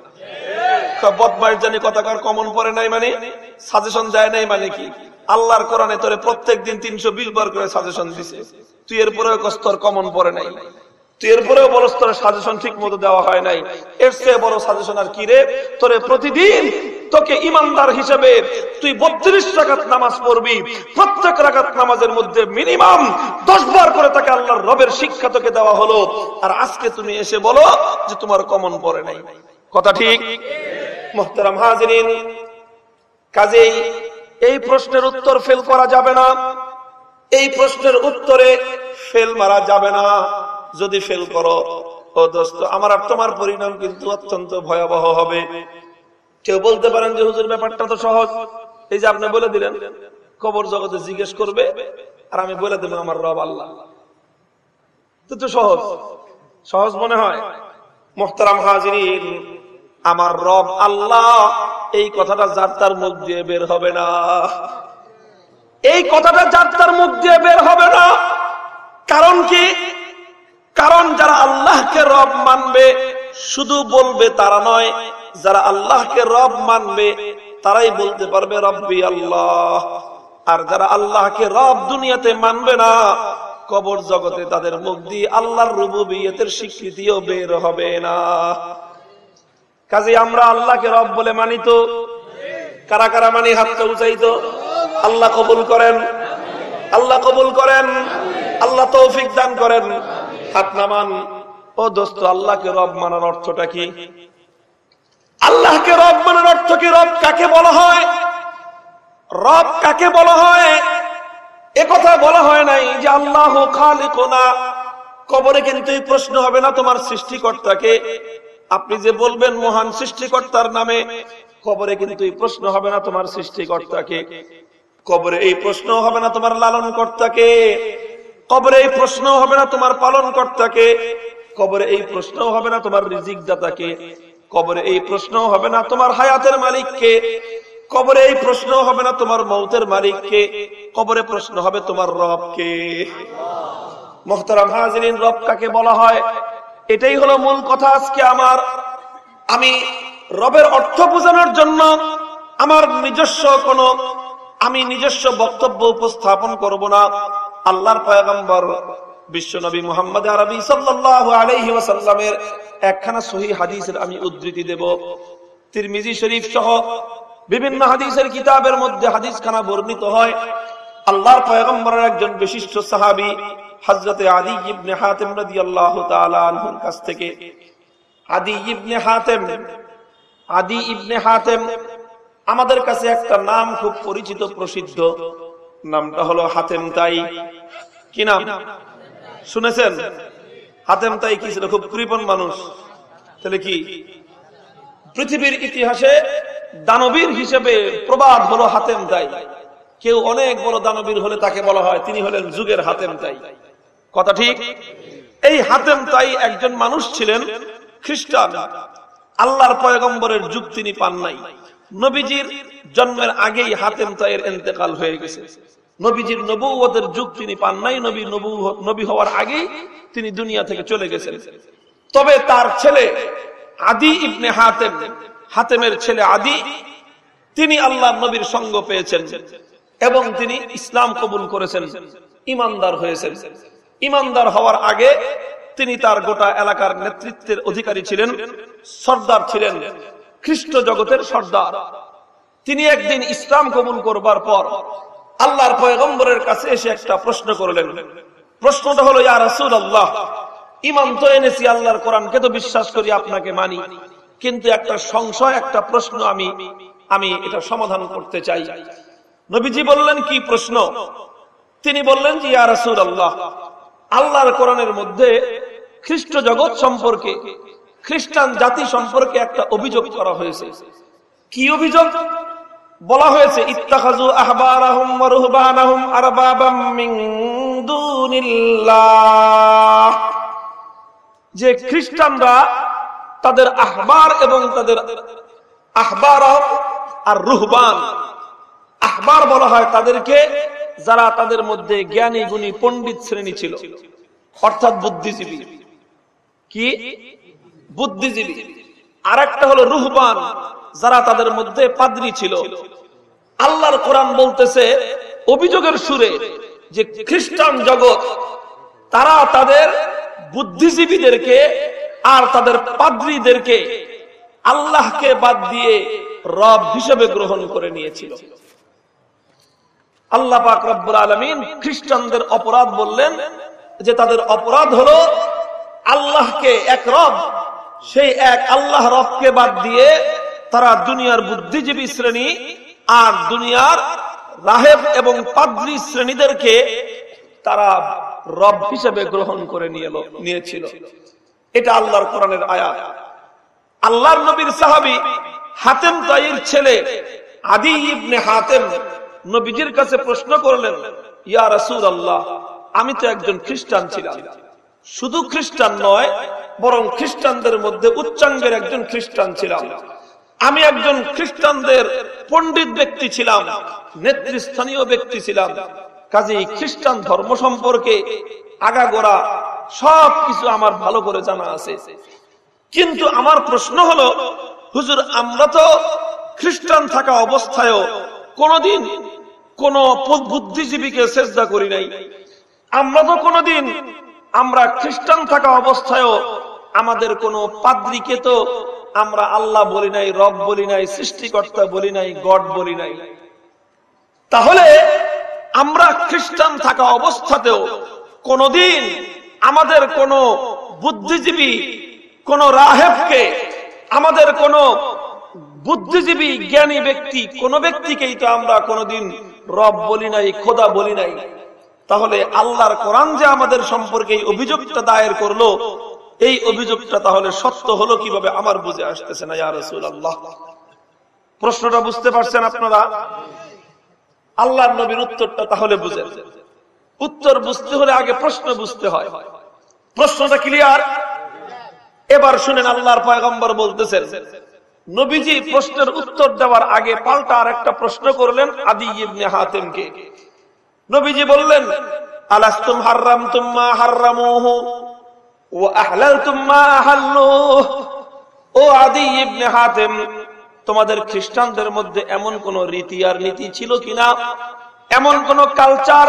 বদমাইশ জানি কথাকার কমন পড়ে নাই মানে? সাজেশন যায় নাই মানে কি? আল্লাহর কোরআনে প্রত্যেক দিন তিনশো বিশ বার করে সাজেশন দিছে। তুই এরপরেও কস্তর কমন নাই। এরপরেও সাজেশন ঠিক মতো দেওয়া হয় নাই। এর চেয়ে বড় সাজেশন আর কি রে? তোরে প্রতিদিন তোকে ইমানদার হিসেবে তুই বত্রিশ রাকাত নামাজ পড়বি। প্রত্যেক রাকাত নামাজের মধ্যে মিনিমাম দশ বার করে তাকে আল্লাহর রবের শিক্ষা তোকে দেওয়া হলো। আর আজকে তুমি এসে বলো যে তোমার কমন পড়ে নাই। কথা ঠিক? মোহতারাম হাজরিন, কাজেই এই প্রশ্নের উত্তর ফেল করা যাবে না। এই প্রশ্নের উত্তরে ফেল মারা যাবে না। যদি ফেল করো, ও দোস্ত, আমার আর তোমার পরিণাম কিন্তু অত্যন্ত ভয়াবহ হবে। কেউ বলতে পারেন যে, হুজুর, ব্যাপারটা তো সহজ। এই যে আপনি বলে দিলেন, কবর জগতে জিজ্ঞেস করবে, আর আমি বলে দেবো আমার রব আল্লাহ। তো সহজ। সহজ মনে হয়। মোহতারাম হাজির আমার রব আল্লাহ, এই কথাটা যার তার মুখ দিয়ে বের হবে না। এই কথাটা যার তার মুখ দিয়ে বের হবে না। কারণ কি? কারণ যারা আল্লাহকে রব মানবে, শুধু বলবে তারা নয়, যারা আল্লাহকে রব মানবে, তারাই বলতে পারবে রব্বি আল্লাহ। আর যারা আল্লাহকে রব দুনিয়াতে মানবে না, কবর জগতে তাদের মুখ দিয়ে আল্লাহর রুবুবিয়তের স্বীকৃতিও বের হবে না। কাজে আমরা আল্লাহকে রব বলে মানিত কারা কারা মানি হাতটা উঁচাইতো? আল্লাহ কবুল করেন। আল্লাহ কবুল করেন। আল্লাহ তৌফিক দান করেন। হাত নামান। ও দোস্ত, আল্লাহকে রব মানার অর্থটা কি? আল্লাহকে রব মানার অর্থ কি? রব কাকে বলা হয়? রব কাকে বলা হয়? কথা বলা হয় নাই যে আল্লাহ খালিকুনা। কবরে কিন্তু এই প্রশ্ন হবে না তোমার সৃষ্টিকর্তাকে। আপনি যে বলবেন মহান সৃষ্টিকর্তার নামে, কবরে কিন্তু এই প্রশ্ন হবে না তোমার সৃষ্টিকর্তাকে। কবরে এই প্রশ্ন হবে না তোমার লালন কর্তাকে কবরে এই প্রশ্ন হবে না তোমার পালন কর্তাকে কবরে এই প্রশ্ন হবে না তোমার রিজিক দাতাকে কবরে এই প্রশ্ন হবে না তোমার হায়াতের মালিককে। কবরে এই প্রশ্ন হবে না তোমার মৌতের মালিককে। কবরে প্রশ্ন হবে তোমার রবকে। মোহতারাম হাজরিন, রব কাকে বলা হয়? এটাই হলো মূল কথা আজকে আমার। আমি রবের অর্থ বোঝানোর জন্য আমার নিজস্ব কোন, আমি নিজস্ব বক্তব্য উপস্থাপন করব না। আল্লাহর পয়গম্বর বিশ্ব নবী মোহাম্মদ আরবি সাল্লাল্লাহু আলাইহি ওয়াসাল্লামের একখানা সহি হাদিসের আমি উদ্ধৃতি দেব। তিরমিজি শরীফ সহ বিভিন্ন হাদিসের কিতাবের মধ্যে হাদিস খানা বর্ণিত হয়। আল্লাহর পয়গম্বরের একজন বিশিষ্ট সাহাবী হযরতে আদি ইবনে হাতিম রাদিয়াল্লাহু তাআলা আনহুর কাছ থেকে। আদি ইবনে হাতিম, আদি ইবনে হাতিম আমাদের কাছে একটা নাম খুব পরিচিত, প্রসিদ্ধ। নামটা হলো হাতেম তাই। কি নাম? শুনেছেন? হাতেম তাই কি ছিল? খুব কৃপন মানুষ। তাহলে কি? পৃথিবীর ইতিহাসে দানবীর হিসেবে প্রবাদ হলো হাতেম তাই। কেউ অনেক বড় দানবীর হলে তাকে বলা হয়, তিনি হলেন যুগের হাতেম তাই। কথা ঠিক? এই হাতেম তাই একজন মানুষ ছিলেন, খ্রিস্টান। আল্লাহর পয়গম্বরের যুগ তিনি পান নাই। নবীজির জন্মের আগেই হাতেম তাইয়ের এতেকাল হয়ে গেছে। নবীজির নবুয়তের যুগ তিনি পান নাই, নবী নবী হওয়ার আগেই তিনি দুনিয়া থেকে চলে গেছেন। তবে তার ছেলে আদি ইবনে হাতেম, হাতেমের ছেলে আদি, তিনি আল্লাহ নবীর সঙ্গ পেয়েছেন এবং তিনি ইসলাম কবুল করেছেন, ইমানদার হয়েছেন। ইমানদার হওয়ার আগে তিনি তার গোটা এলাকার নেতৃত্বের অধিকারী ছিলেন, সর্দার ছিলেন, খ্রিস্ট জগতের সর্দার। তিনি একদিন ইসলাম কবুল করবার পর আল্লাহর পয়গম্বরের কাছে এসে একটা প্রশ্ন করলেন। প্রশ্নটা হলো, ইয়া রাসূল আল্লাহ ইমান তো এনেছি, আল্লাহর কোরআনকে তো বিশ্বাস করি, আপনাকে মানি। কিন্তু একটা সংশয়, একটা প্রশ্ন আমি আমি এটা সমাধান করতে চাই। নবীজি বললেন, কি প্রশ্ন? তিনি বললেন যে, ইয়া রাসূল আল্লাহ আল্লাহর কোরআনের মধ্যে খ্রিস্ট জগৎ সম্পর্কে, খ্রিস্টান জাতি সম্পর্কে একটা অভিযোগ করা হয়েছে। কি অভিযোগ? বলা হয়েছে ইত্তাখাজু যে খ্রিস্টানরা তাদের আহবার এবং তাদের আহবার আর রুহবান, আহবার বলা হয় তাদেরকে যারা তাদের মধ্যে জ্ঞানী, গুণী, পণ্ডিত শ্রেণি ছিল। অর্থাৎ বুদ্ধিজীবী। কি? বুদ্ধিজীবী। আর একটা হলো রুহবান, যারা তাদের মধ্যে পাদ্রি ছিল। আল্লাহর কোরআন বলতেছে, অভিযোগের সুরে যে খ্রিস্টান জগৎ, তারা তাদের বুদ্ধিজীবীদেরকে আর তাদের পাদ্রীদেরকে আল্লাহকে বাদ দিয়ে রব হিসেবে গ্রহণ করে নিয়েছিল। আল্লাহ পাক রব্বুল আলমিন খ্রিস্টানদের অপরাধ বললেন যে তাদের অপরাধ হলো আল্লাহকে এক রব, সেই এক আল্লাহ রবকে বাদ দিয়ে তারা দুনিয়ার বুদ্ধিজীবী শ্রেণি আর দুনিয়ার রাহেব এবং পাদ্রী শ্রেণীদেরকে তারা রব হিসেবে গ্রহণ করে নিয়েছিল। এটা আল্লাহর কোরআনের আয়া আল্লাহর নবীর সাহাবি হাতেম তাইর ছেলে আদি ইবনে হাতেম নবীজির কাছে প্রশ্ন করলেন, ইয়া রাসূল আল্লাহ আমি তো একজন খ্রিস্টান ছিলাম। শুধু খ্রিস্টান নয়, বরং খ্রিস্টানদের মধ্যে উচ্চাঙ্গের একজন খ্রিস্টান ছিলাম। আমি একজন খ্রিস্টানদের পণ্ডিত ব্যক্তি ছিলাম, নেতৃস্থানীয় ব্যক্তি ছিলাম। কাজেই খ্রিস্টান ধর্ম সম্পর্কে আগাগোড়া সব কিছু আমার ভালো করে জানা আছে। কিন্তু আমার প্রশ্ন হলো, হুজুর, আমরা তো খ্রিস্টান থাকা অবস্থায়ও কোনদিন কোন বুদ্ধিজীবীকে চেষ্টা করি নাই। আমরা তো কোনদিন, আমরা খ্রিস্টান থাকা অবস্থায়ও আমাদের কোন পাদ্রিকে তো আমরা আল্লাহ বলি নাই, রব বলি নাই, সৃষ্টিকর্তা বলি নাই, গড বলি নাই। তাহলে আমরা খ্রিস্টান থাকা অবস্থাতেও কোনদিন আমাদের কোন বুদ্ধিজীবী, কোন রাহেবকে, আমাদের কোন বুদ্ধিজীবী জ্ঞানী ব্যক্তি, কোন ব্যক্তিকেই তো আমরা কোনদিন রব বলি নাই, খোদা বলি নাই। তাহলে আল্লাহর কোরআন যে আমাদের সম্পর্কে এই অভিযোগটা দায়ের করল, এই অভিযোগটা তাহলে সত্য হলো কীভাবে আমার বুঝে আসতেছে না ইয়ারসুল আল্লাহ প্রশ্নটা বুঝতে পারছেন আপনারা? আল্লাহর নবীর উত্তরটা তাহলে বুঝেন। উত্তর বুঝতে হলে আগে প্রশ্ন বুঝতে হয়। প্রশ্নটা ক্লিয়ার এবার শুনেন আল্লাহর পয়গম্বর বলতেছেন নবীজি প্রশ্নের উত্তর দেওয়ার আগে পাল্টা আর একটা প্রশ্ন করলেন আদি ইবনে হাতেমকে। নবীজি বললেন, আলাস্তুম হাররাম তুম্মা হাররামুহু ও আহলাল তুম্মা আহাল্লুহ। ও আদি ইবনে হাতেম, তোমাদের খ্রিস্টানদের মধ্যে এমন কোন রীতি আর নীতি ছিল কিনা? এমন কোন কালচার,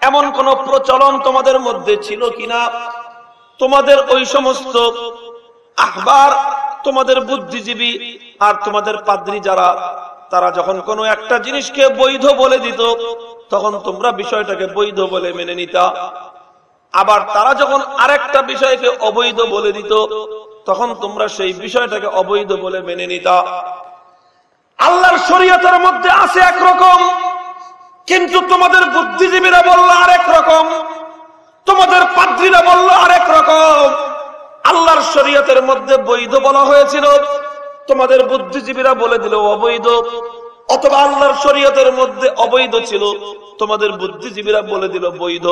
এমন কোন প্রচলন তোমাদের মধ্যে ছিল কিনা? তোমাদের ওই সমস্ত আহবার তোমাদের বুদ্ধিজীবী আর তোমাদের পাদ্রী যারা, তারা যখন কোনো একটা জিনিসকে বৈধ বলে দিত, তখন তোমরা বিষয়টাকে বৈধ বলে মেনে নিতা। আবার তারা যখন আরেকটা বিষয়কে অবৈধ বলে দিত, তখন তোমরা সেই বিষয়টাকে অবৈধ বলে মেনে নিতা। আল্লাহর শরীয়তের মধ্যে আছে একরকম, কিন্তু তোমাদের বুদ্ধিজীবীরা বলল আরেক রকম, তোমাদের পাদ্রীরা বলল আরেক রকম। আল্লাহর শরীয়তের মধ্যে বৈধ বলা হয়েছিল। তোমাদের বুদ্ধিজীবীরা বলে দিল, অবৈধ। অথবা আল্লাহর শরীয়তের মধ্যে অবৈধ ছিল, তোমাদের বুদ্ধিজীবীরা বলে দিল, বৈধ।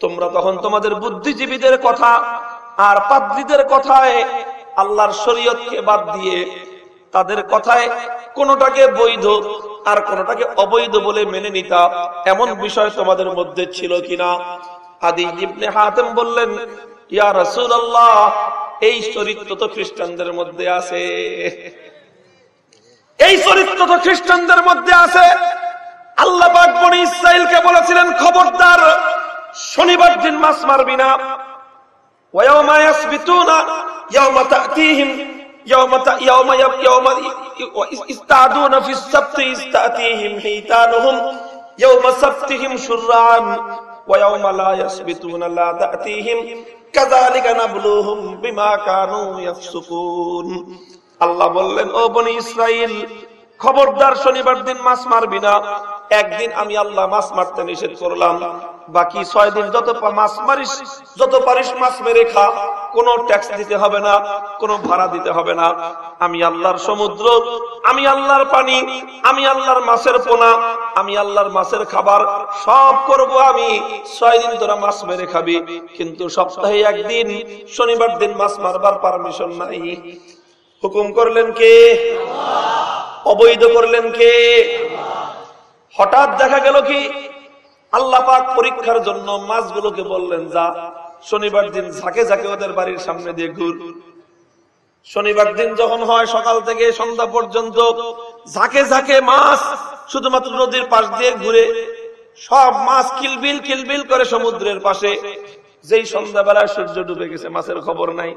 তোমরা তখন তোমাদের বুদ্ধিজীবীদের কথা আর পাদ্রীদের কথায় আল্লাহর শরীয়তকে বাদ দিয়ে তাদের কথায় কোনটাকে বৈধ আর কোনটাকে অবৈধ বলে মেনে নিতা। এমন বিষয় তোমাদের মধ্যে ছিল কিনা? আদি ইবনে হাতেম বললেন ইয়া রাসূলুল্লাহ এই চরিত্র তো খ্রিস্টানদের মধ্যে আছে এই চরিত্র তো খ্রিস্টানদের মধ্যে আছে আল্লাহ পাক বনি ইসরাইলকে বলেছিলেন খবরদার শনিবার দিন মাছ মারবি না ويوم يسبتون يوم تأتيهم يوم ت... يوم يوم استعدون في السبت استأتيهم حيتانهم يوم سبتهم شرعا ويوم لا يسبتون لا تأتيهم কাযালিকা নাবলুহুম বিমা কানু ইয়াফসুকুন। আল্লাহ বললেন ও বনি ইসরাইল খবরদার শনিবার দিন মাছ মারবি না। একদিন আমি আল্লাহ মাছ মারতে নিষেধ করলাম। বাকি ছয় দিন যত মাছ মারিস, যত পারিস মাছ মেরে খা। কোনো ট্যাক্স দিতে হবে না, কোনো ভাড়া দিতে হবে না। আমি আল্লাহর সমুদ্র, আমি আল্লাহর পানি, আমি আল্লাহর মাছের পোনা, আমি আল্লাহর মাছের খাবার, সব করব আমি। ছয় দিন তোরা মাছ মেরে খাবি। কিন্তু সপ্তাহে একদিন শনিবার দিন মাছ মারবার পারমিশন নাই। হুকুম করলেন কে? অবৈধ করলেন কে? হঠাৎ দেখা গেল কি? আল্লাহ পাক পরীক্ষার জন্য মাছগুলোকে বললেন, যা, শনিবার দিন ঝাঁকে ঝাঁকে ওদের বাড়ির সামনে দিয়ে ঘুর। শনিবার দিন যখন হয় সকাল থেকে সন্ধ্যা পর্যন্ত ঝাঁকে ঝাঁকে মাছ শুধুমাত্র নদীর পাশ দিয়ে ঘুরে, সব মাছ কিলবিল কিলবিল করে সমুদ্রের পাশে। যেই সন্ধ্যাবেলায় সূর্য ডুবে গেছে, মাছের খবর নাই।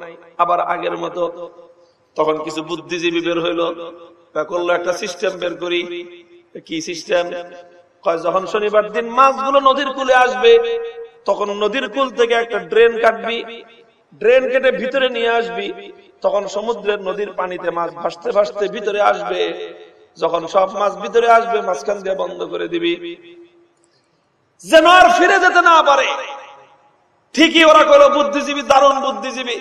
আবার আগের মতো তখন কিছু বুদ্ধিজীবী বের হইল। করল একটা সিস্টেম বের করি। কি সিস্টেম যখন শনিবার দিন মাছগুলো নদীর কুলে আসবে, তখন নদীর কুল থেকে একটা ড্রেন কাটবি। ড্রেন কেটে ভিতরে নিয়ে আসবি। তখন সমুদ্রের নদীর পানিতে মাছ ভাসতে ভাসতে ভিতরে আসবে। যখন সব মাছ ভিতরে আসবে, মাঝখান দিয়ে বন্ধ করে দিবি। যেন আর ফিরে যেতে না পারে। ঠিকই ওরা করল বুদ্ধিজীবী দারুণ বুদ্ধিজীবী।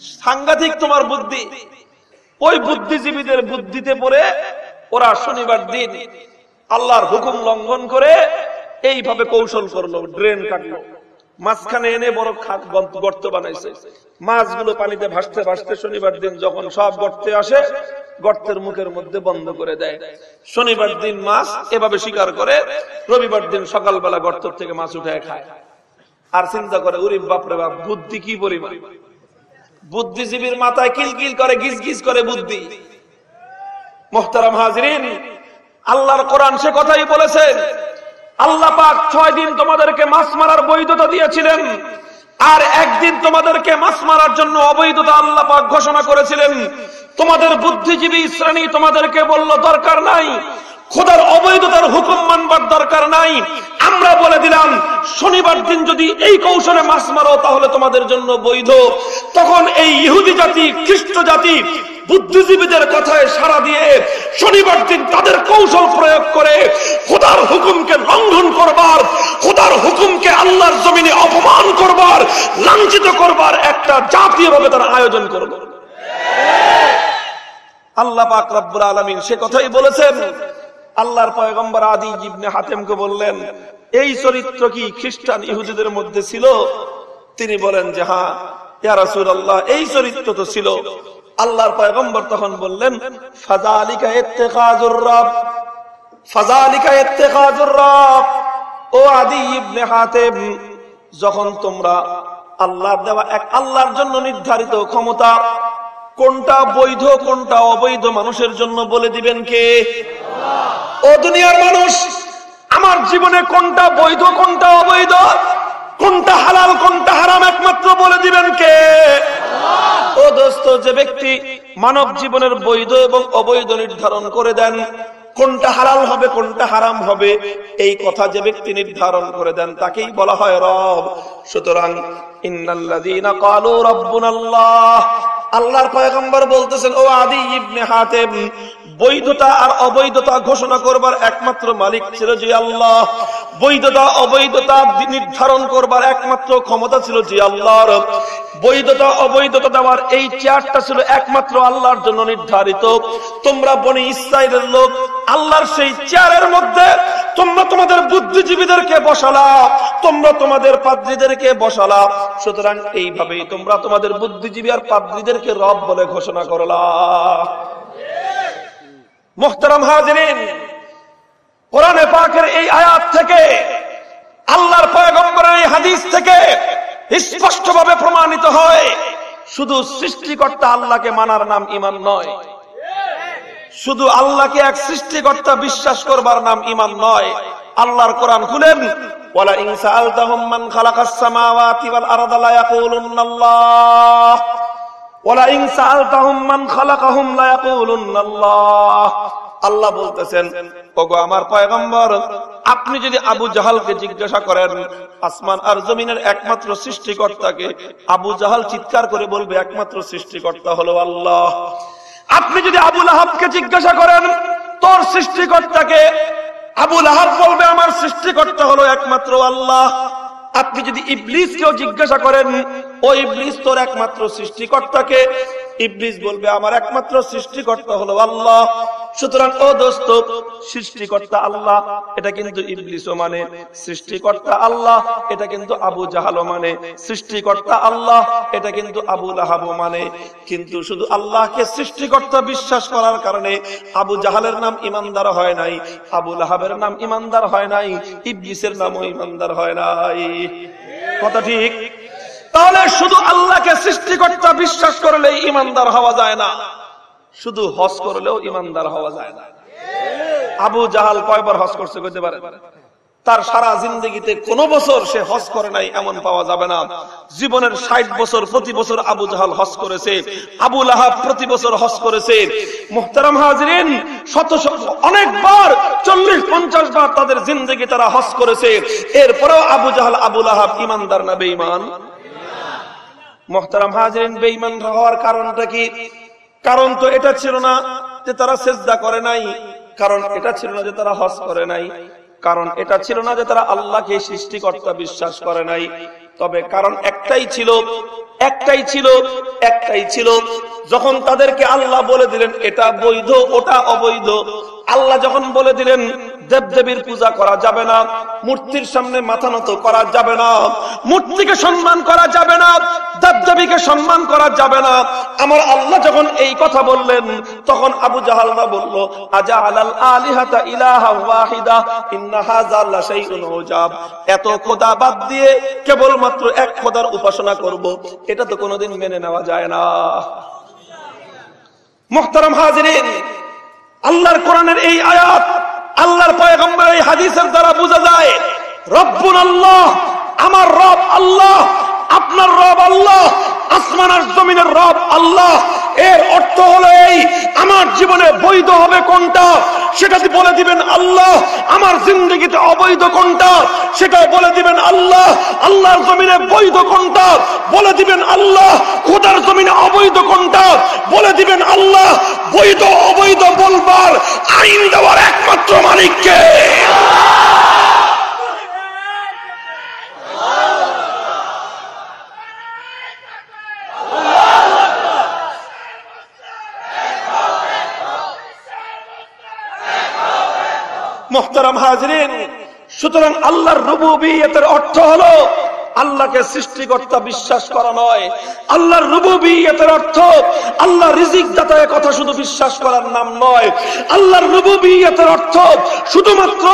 সাংঘাতিক তোমার বুদ্ধি। ওই বুদ্ধিজীবীদের বুদ্ধিতে পড়ে ওরা শনিবার দিন আল্লাহর হুকুম লঙ্ঘন করে এইভাবে কৌশল করল, ড্রেন কাটলো। মাঝখানে এনে বড় গর্ত বানাইছে। মাছগুলো পানিতে ভাসতে ভাসতে শনিবার দিন যখন সব গর্তে আসে, গর্তের মুখের মধ্যে বন্ধ করে দেয়। শনিবার দিন মাছ এভাবে শিকার করে, রবিবার দিন সকালবেলা গর্ত থেকে মাছ উঠে খায়। আর চিন্তা করে, উরি বাপরে বাপ, বুদ্ধি কি পরিমাণ? বুদ্ধিজীবীর মাথায় কিলকিল করে গিজ গিজ করে বুদ্ধি। মোহতারাম হাজরিন, আল্লাহর কোরআন সে কথাই বলেছেন আল্লাহ পাক ছয় দিন তোমাদেরকে মাছ মারার বৈধতা দিয়েছিলেন, আর একদিন তোমাদেরকে মাছ মারার জন্য অবৈধতা আল্লাহ পাক ঘোষণা করেছিলেন। তোমাদের বুদ্ধিজীবী শ্রেণি তোমাদেরকে বলল, দরকার নাই খোদার অবৈধতার হুকুম মানবার দরকার নাই। আমরা বলে দিলাম, শনিবার দিন যদি এই কৌশলে মাছ মারো, তাহলে তোমাদের জন্য বৈধ। তখন এই ইহুদি জাতি, খ্রিস্ট জাতি, বুদ্ধিজীবীদের কথায় সারা দিয়ে শনিবার দিন তাদের কৌশল প্রয়োগ করে খোদার হুকুমকে লঙ্ঘন করবার, খোদার হুকুমকে আল্লাহর জমিনে অপমান করবার, লাঞ্ছিত করবার একটা জাতীয় ভাবে তারা আয়োজন করল। আল্লাহ পাক রব্বুল আলমিন সে কথাই বলেছেন আল্লাহর পয়গম্বর আদি জিবনে হাতেমকে বললেন, এই চরিত্র কি খ্রিস্টান ইহুদিদের মধ্যে ছিল? তিনি বলেন যে হ্যাঁ আল্লাহ এই চরিত্র তো ছিল। আল্লাহর পয়গম্বর তখন বললেন ও যখন তোমরা আল্লাহর দেওয়া এক আল্লাহর জন্য নির্ধারিত ক্ষমতা, কোনটা বৈধ, কোনটা অবৈধ মানুষের জন্য বলে দিবেন কে? ও দুনিয়ার মানুষ, আমার জীবনে কোনটা বৈধ, কোনটা অবৈধ? কোনটা হালাল, কোনটা হারাম একমাত্র বলে দিবেন কে? ও দোস্ত, যে ব্যক্তি মানব জীবনের বৈধ এবং অবৈধ নির্ধারণ করে দেন, কোনটা হালাল হবে, কোনটা হারাম হবে, এই কথা যে ব্যক্তি নির্ধারণ করে দেন, তাকেই বলা হয় রব। সুতরাং আল্লাহর পয়গম্বর বলতেছেন, ও আদি ইবনে হাতেম, বৈধতা আর অবৈধতা ঘোষণা করবার একমাত্র মালিক ছিল যে আল্লাহ। বৈধতা, অবৈধতা নির্ধারণ করবার একমাত্র ক্ষমতা ছিল যে আল্লাহর। বৈধতা, অবৈধতা দেওয়ার এই চেয়ারটা ছিল একমাত্র আল্লাহর জন্য নির্ধারিত। তোমরা বনি ইসরায়েলের লোক, আল্লাহর সেই চেয়ারের মধ্যে তোমরা তোমাদের বুদ্ধিজীবীদেরকে বসালা। তোমরা তোমাদের পাদ্রীদেরকে বসালা। সুতরাং এইভাবেই তোমরা তোমাদের বুদ্ধিজীবী আর পাদ্রীদেরকে রব বলে ঘোষণা করলা। মোহতারাম হাজরিন, কোরআনে পাকের এই আয়াত থেকে, আল্লাহর পয়গম্বরের এই হাদিস থেকে স্পষ্টভাবে প্রমাণিত হয়, শুধু সৃষ্টিকর্তা আল্লাহকে মানার নাম ইমান নয়। শুধু আল্লাহকে এক সৃষ্টিকর্তা বিশ্বাস করবার নাম ইমান নয়। আল্লাহর কোরআন খুলেন আল্লাহ বলতেছেন, ওগো আমার পয়গম্বর, আপনি যদি আবু জাহালকে জিজ্ঞাসা করেন, আসমান আর জমিনের একমাত্র সৃষ্টিকর্তাকে আবু জাহাল চিৎকার করে বলবে, একমাত্র সৃষ্টিকর্তা হলো আল্লাহ। আপনি যদি আবুল আহাবকে জিজ্ঞাসা করেন, তোর সৃষ্টিকর্তাকে আবুল আহাব বলবে, আমার সৃষ্টিকর্তা হলো একমাত্র আল্লাহ। আপনি যদি ইবলিস কেউ জিজ্ঞাসা করেন, ও ইবলিস তোর একমাত্র সৃষ্টিকর্তাকে? ইবলিস বলবে, আমার একমাত্র সৃষ্টিকর্তা হলো আল্লাহ। সুতরাং, ও দোস্ত, সৃষ্টিকর্তা আল্লাহ, এটা কিন্তু ইবলিসও মানে সৃষ্টিকর্তা আল্লাহ, এটা কিন্তু আবু জাহালও মানে সৃষ্টিকর্তা আল্লাহ, এটা কিন্তু আবু লাহাবও মানে। কিন্তু শুধু আল্লাহকে সৃষ্টিকর্তা বিশ্বাস করার কারণে আবু জাহালের নাম ইমানদার হয় নাই, আবু লাহাবের নাম ইমানদার হয় নাই, ইবলিসের নামও ইমানদার হয় নাই। কথা ঠিক? তাহলে শুধু আল্লাহকে সৃষ্টিকর্তা বিশ্বাস করলে ইমানদার হওয়া যায় না। শুধু হজ করলেও ইমানদার হওয়া যায় না। আবু জাহাল কয়বার হজ করছে করতে পারে? তার সারা জিন্দগিতে কোন বছর সে হজ করে নাই, এমন পাওয়া যাবে না। জীবনের ষাট বছর প্রতি বছর আবু জাহাল হজ করেছে, আবু লাহাব প্রতি বছর হজ করেছে। মুহতারাম হাজরিন, শত শত, অনেকবার, চল্লিশ, পঞ্চাশ বার তাদের জিন্দগি তারা হজ করেছে। এরপরেও আবু জাহাল, আবু লাহাব ইমানদার না বেঈমান? মোহতারাম হাজরিন বেঈমান হওয়ার কারণটা কি? কারণ তো এটা ছিল না যে তারা সেজদা করে নাই, কারণ এটা ছিল না যে তারা হজ করে নাই, কারণ এটা ছিল না যে তারা আল্লাহকে সৃষ্টিকর্তা বিশ্বাস করে নাই। তবে কারণ একটাই ছিল একটাই ছিল একটাই ছিল, যখন তাদেরকে আল্লাহ বলে দিলেন, এটা বৈধ, ওটা অবৈধ, আল্লাহ যখন বলে দিলেন দেবদেবীর পূজা করা যাবে না, মূর্তির সামনে মাথা নত করা যাবে না, মূর্তিকে সম্মান করা যাবে না, দেবদেবীকে সম্মান করা যাবে না। আমার আল্লাহ যখন এই কথা বললেন, তখন আবু জাহালরা বলল আলিহাতা ইলাহা ওয়াহিদা উজাব। এত খোদা বাদ দিয়ে কেবলমাত্র এক খোদার উপাসনা করব, এটা তো কোনোদিন মেনে নেওয়া যায় না। আল্লাহর কোরআনের এই আয়াত আল্লাহর পয়গম্বর এই হাদিসের দ্বারা বোঝা যায় রব্বুল আল্লাহ, আমার রব আল্লাহ, আপনার রব আল্লাহ, আসমান আর জমিনের রব আল্লাহ এর অর্থ হলো এই, আমার জীবনে বৈধ হবে কোনটা? সেটা বলে দিবেন আল্লাহ? আমার জিন্দগিতে অবৈধ কোনটা? সেটা বলে দিবেন আল্লাহ। আল্লাহর জমিনে বৈধ কোনটা? বলে দিবেন আল্লাহ। খোদার জমিনে অবৈধ কোনটা? বলে দিবেন আল্লাহ। বৈধ, অবৈধ বলবার আইন দেওয়ার একমাত্র মালিককে। মোহতারাম হাজরিন সুতরাং আল্লাহর রুবুবিয়তের অর্থ হলো আল্লাহকে সৃষ্টিকর্তা বিশ্বাস করা নয়। আল্লাহর রুবুবিয়তের অর্থ আল্লাহ রিজিক দাতায় কথা শুধু বিশ্বাস করার নাম নয়। আল্লাহর রুবুবিয়তের অর্থ শুধুমাত্র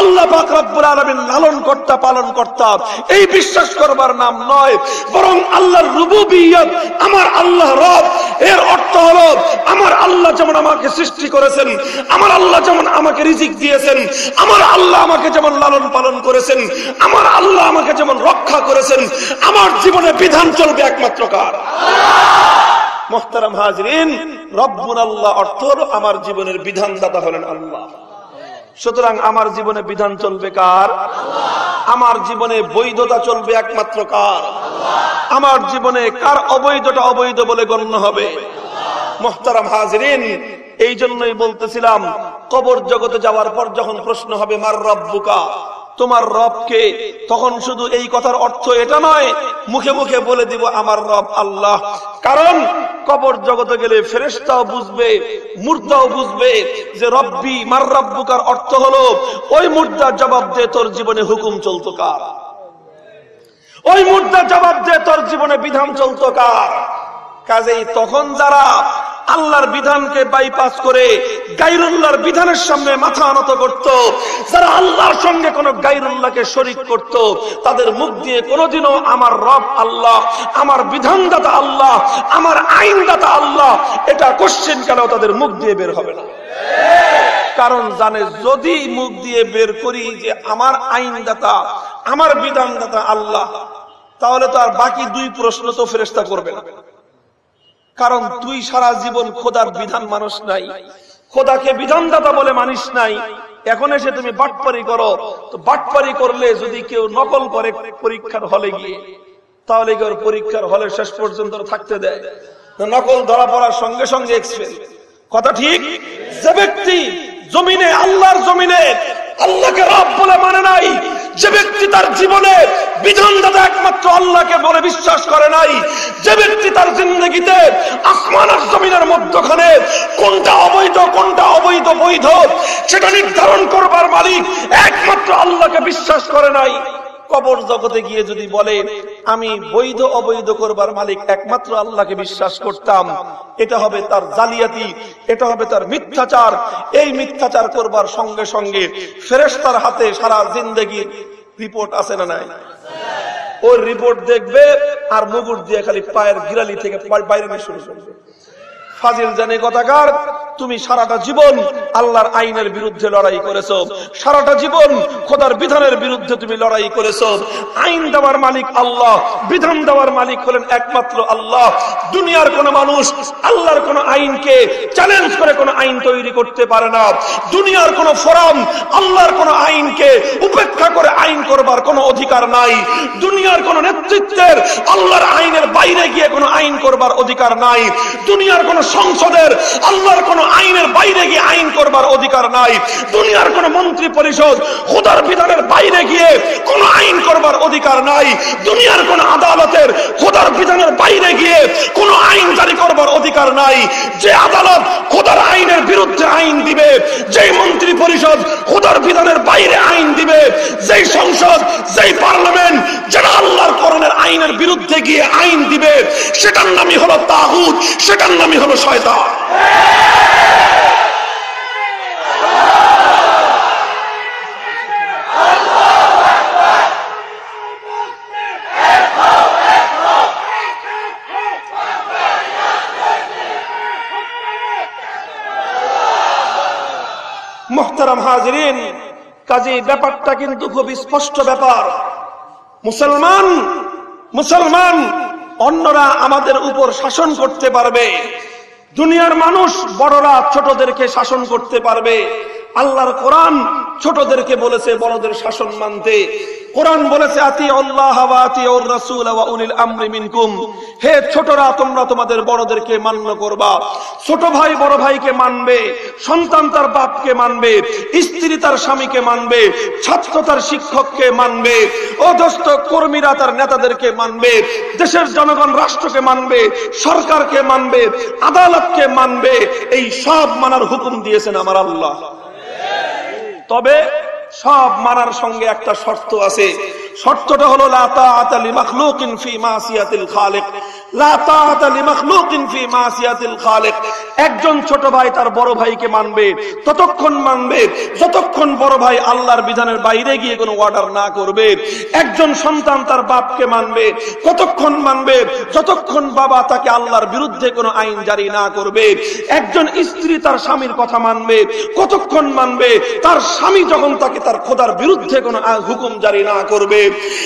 আল্লাহ পাক রব্বুল আলামিন লালন কর্তা পালন কর্তা এই বিশ্বাস করবার নাম নয়, বরং আল্লাহর রুবুবিয়ত আমার আল্লাহ রব। এর অর্থ হলো, আমার আল্লাহ যেমন আমাকে সৃষ্টি করেছেন, আমার আল্লাহ যেমন আমাকে রিজিক দিয়েছেন, আমার আল্লাহ আমাকে যেমন লালন পালন করেছেন, আমার আল্লাহ আমাকে যেমন রক্ষা করেছেন, আমার জীবনে বিধান চলবে একমাত্র কার? আমার জীবনে বিধান চলবে কার? আমার জীবনে বৈধতা চলবে একমাত্র কার? আমার জীবনে কার অবৈধটা অবৈধ বলে গণ্য হবে? মোহতারাম হাজরিন, এই জন্যই বলতেছিলাম, কবর জগতে যাওয়ার পর যখন প্রশ্ন হবে, মার রব্বুকা? তোমার রবকে, তখন শুধু এই কথার অর্থ এটা নয়, মুখে মুখে বলে দিব আমার রব আল্লাহ। কারণ কবর জগতে গেলে ফেরেস্তাও বুঝবে, মুর্দাও বুঝবে যে রব্বি, মার রব্বুকার অর্থ হলো, ওই মুর্দার জবাব দে তোর জীবনে হুকুম চলতো কার? ওই মুর্দার জবাব দে তোর জীবনে বিধান চলতো কার? কাজেই তখন যারা আল্লাহর বিধানকে বাইপাস করে গাইরুল্লাহর বিধানের সামনে মাথা আনত করত। যারা আল্লাহর সঙ্গে কোন গাইরুল্লাহকে শরিক করত, তাদের মুখ দিয়ে কোনোদিনও আমার রব আল্লাহ, আমার বিধানদাতা আল্লাহ, আমার আইনদাতা আল্লাহ, এটা কোশ্চেন কেন তাদের মুখ দিয়ে বের হবে না? কারণ জানে, যদি মুখ দিয়ে বের করি যে আমার আইনদাতা, আমার বিধানদাতা আল্লাহ, তাহলে তো আর বাকি দুই প্রশ্ন তো ফেরেস্তা করবে না। কারণ তুই সারা জীবন খোদার বিধান মানুষ নাই। খোদাকে বিধানদাতা বলে মানিস নাই। এখন এসে তুমি বাটপারি করো। তো বাটপারি করলে যদি কেউ নকল করে পরীক্ষার হলে গিয়ে, তাহলে কি ওর পরীক্ষার হলে শেষ পর্যন্ত থাকতে দেয়? নকল ধরা পড়ার সঙ্গে সঙ্গে কথা ঠিক? যে ব্যক্তি জমিনে, আল্লাহর জমিনে আল্লাহকে রব বলে মানে নাই যে ব্যক্তি তার জীবনে বিধানদাতা একমাত্র আল্লাহকে বলে বিশ্বাস করে নাই, যে ব্যক্তি তার জিন্দগিতে আসমান আর জমিনের মধ্যখানে কোনটা অবৈধ কোনটা অবৈধ বৈধ, সেটা নির্ধারণ করবার মালিক একমাত্র আল্লাহকে বিশ্বাস করে নাই। কবর জগতে গিয়ে যদি বলে, আমি বৈধ অবৈধ করবার মালিক, একমাত্র আল্লাহকে বিশ্বাস করতাম। এটা হবে তার জালিয়াতি, এটা হবে তার মিথ্যাচার। এই মিথ্যাচার করবার সঙ্গে সঙ্গে ফেরেস্তার হাতে সারা জিন্দগির রিপোর্ট আছে না নাই? ওর রিপোর্ট দেখবে আর মুগুর দিয়ে খালি পায়ের গিরালি থেকে বাইরে শুরু করবে। ফাজিল জানে কথাকার, তুমি সারাটা জীবন আল্লাহর আইনের বিরুদ্ধে লড়াই করেছ। সারাটা জীবন খোদার বিধানের বিরুদ্ধে তুমি লড়াই করেছ। আইন দেওয়ার মালিক আল্লাহ, বিধান দেওয়ার মালিক হলেন একমাত্র আল্লাহ। দুনিয়ার কোন মানুষ আল্লাহর কোন আইনকে চ্যালেঞ্জ করে কোন আইন তৈরি করতে পারে না। দুনিয়ার কোন ফোরাম আল্লাহর কোন আইনকে উপেক্ষা করে আইন করবার কোন অধিকার নাই। দুনিয়ার কোন নেতৃত্বের আল্লাহর আইনের বাইরে গিয়ে কোন আইন করবার অধিকার নাই। দুনিয়ার কোন সংসদের, আল্লাহর কোন আইনের বাইরে গিয়ে আইন করবার অধিকার নাই। দুনিয়ার কোন মন্ত্রী পরিষদ, খুদার বিধানের বাইরে গিয়ে কোন আইন করবার অধিকার নাই। দুনিয়ার কোন আদালতের, খোদার বিধানের বাইরে গিয়ে কোন আইন জারি করবার অধিকার নাই। যে আদালত খোদার আইনের বিরুদ্ধে আইন দিবে যে মন্ত্রী পরিষদ খোদার বিধানের বাইরে আইন দিবে, যেই সংসদ, যেই পার্লামেন্ট যারা আল্লাহর করণের আইনের বিরুদ্ধে গিয়ে আইন দিবে, সেটার নামই হলো তাহুদ সেটার নামই হলো শয়তান। মোহতারাম হাজরিন, কাজে, ব্যাপারটা কিন্তু খুব স্পষ্ট ব্যাপার। মুসলমান মুসলমান, অন্যরা আমাদের উপর শাসন করতে পারবে। দুনিয়ার মানুষ বড়রা ছোটদেরকে শাসন করতে পারবে। আল্লাহর কোরআন ছোটদেরকে বলেছে, বড়দের শাসন মানতে। কোরআন বলেছে, আতি আল্লাহ হে ছোটরা, তোমরা তোমাদের বড়দেরকে মান্য করবা। ছোট ভাই বড় ভাইকে মানবে, সন্তান তার বাপকে মানবে, স্ত্রী তার স্বামীকে মানবে, ছাত্র তার শিক্ষককে মানবে অধস্ত কর্মীরা তার নেতাদেরকে মানবে, দেশের জনগণ রাষ্ট্রকে মানবে, সরকারকে মানবে, আদালতকে মানবে, এই সব মানার হুকুম দিয়েছেন আমার আল্লাহ। তবে সব মানার সঙ্গে একটা শর্ত আছে। শর্তটা হলো একজন ছোট ভাই তার বড় ভাইকে মানবে, ততক্ষণ মানবে, যতক্ষণ বড় ভাই আল্লাহর বিধানের বাইরে গিয়ে কোনো অর্ডার না করবে। একজন সন্তান তার বাপকে মানবে কতক্ষণ মানবে, যতক্ষণ বাবা তাকে আল্লাহর বিরুদ্ধে কোনো আইন জারি না করবে। একজন স্ত্রী তার স্বামীর কথা মানবে কতক্ষণ মানবে, তার স্বামী যখন তাকে তার খোদার বিরুদ্ধে কোনো হুকুম জারি না করবে।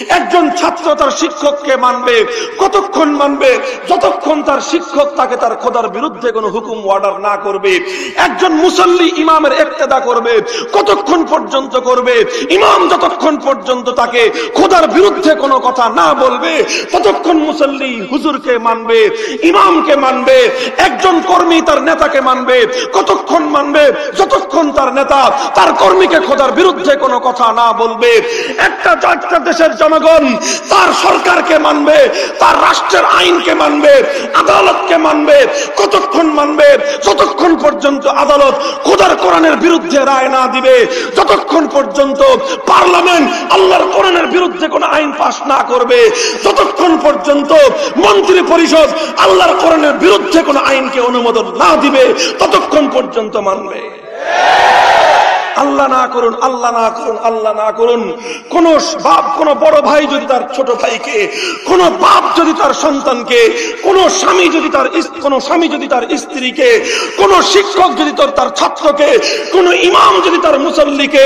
একজন ছাত্র তার শিক্ষককে মানবে, কতক্ষণ মানবে, যতক্ষণ তার শিক্ষক তাকে তার খোদার বিরুদ্ধে কোনো হুকুম অর্ডার না করবে, একজন মুসল্লি ইমামের একতেদা করবে, কতক্ষণ পর্যন্ত করবে, ইমাম যতক্ষণ পর্যন্ত তাকে খোদার বিরুদ্ধে কোনো কথা না বলবে, ততক্ষণ মুসল্লি হুজুরকে মানবে, ইমামকে মানবে, একজন কর্মী তার নেতাকে মানবে, কতক্ষণ মানবে, যতক্ষণ তার নেতা তার কর্মীকে খোদার বিরুদ্ধে কোনো কথা না বলবে, একটা দেশের জনগণ তার সরকারকে মানবে, তার রাষ্ট্রের আইনকে মানবে, আদালতকে মানবে, কতক্ষণ মানবে, যতক্ষণ পর্যন্ত আদালত খোদার কোরআনের বিরুদ্ধে রায় না দিবে, যতক্ষণ পর্যন্ত পার্লামেন্ট আল্লাহর কোরআনের বিরুদ্ধে কোন আইন পাশ না করবে ততক্ষণ পর্যন্ত মন্ত্রী পরিষদ আল্লাহর কোরআনের বিরুদ্ধে কোন আইনকে অনুমোদন না দিবে, ততক্ষণ পর্যন্ত মানবে। আল্লাহ না করুন, আল্লাহ না করুন, আল্লাহ না করুন। কোন বাপ, কোন বড় ভাই যদি তার ছোট ভাইকে, কোন বাপ যদি তার সন্তানকে, কোন স্বামী যদি তার কোন স্বামী যদি তার স্ত্রীকে, কোন শিক্ষক যদি তার তার ছাত্রকে, কোন ইমাম যদি তার মুসল্লিকে,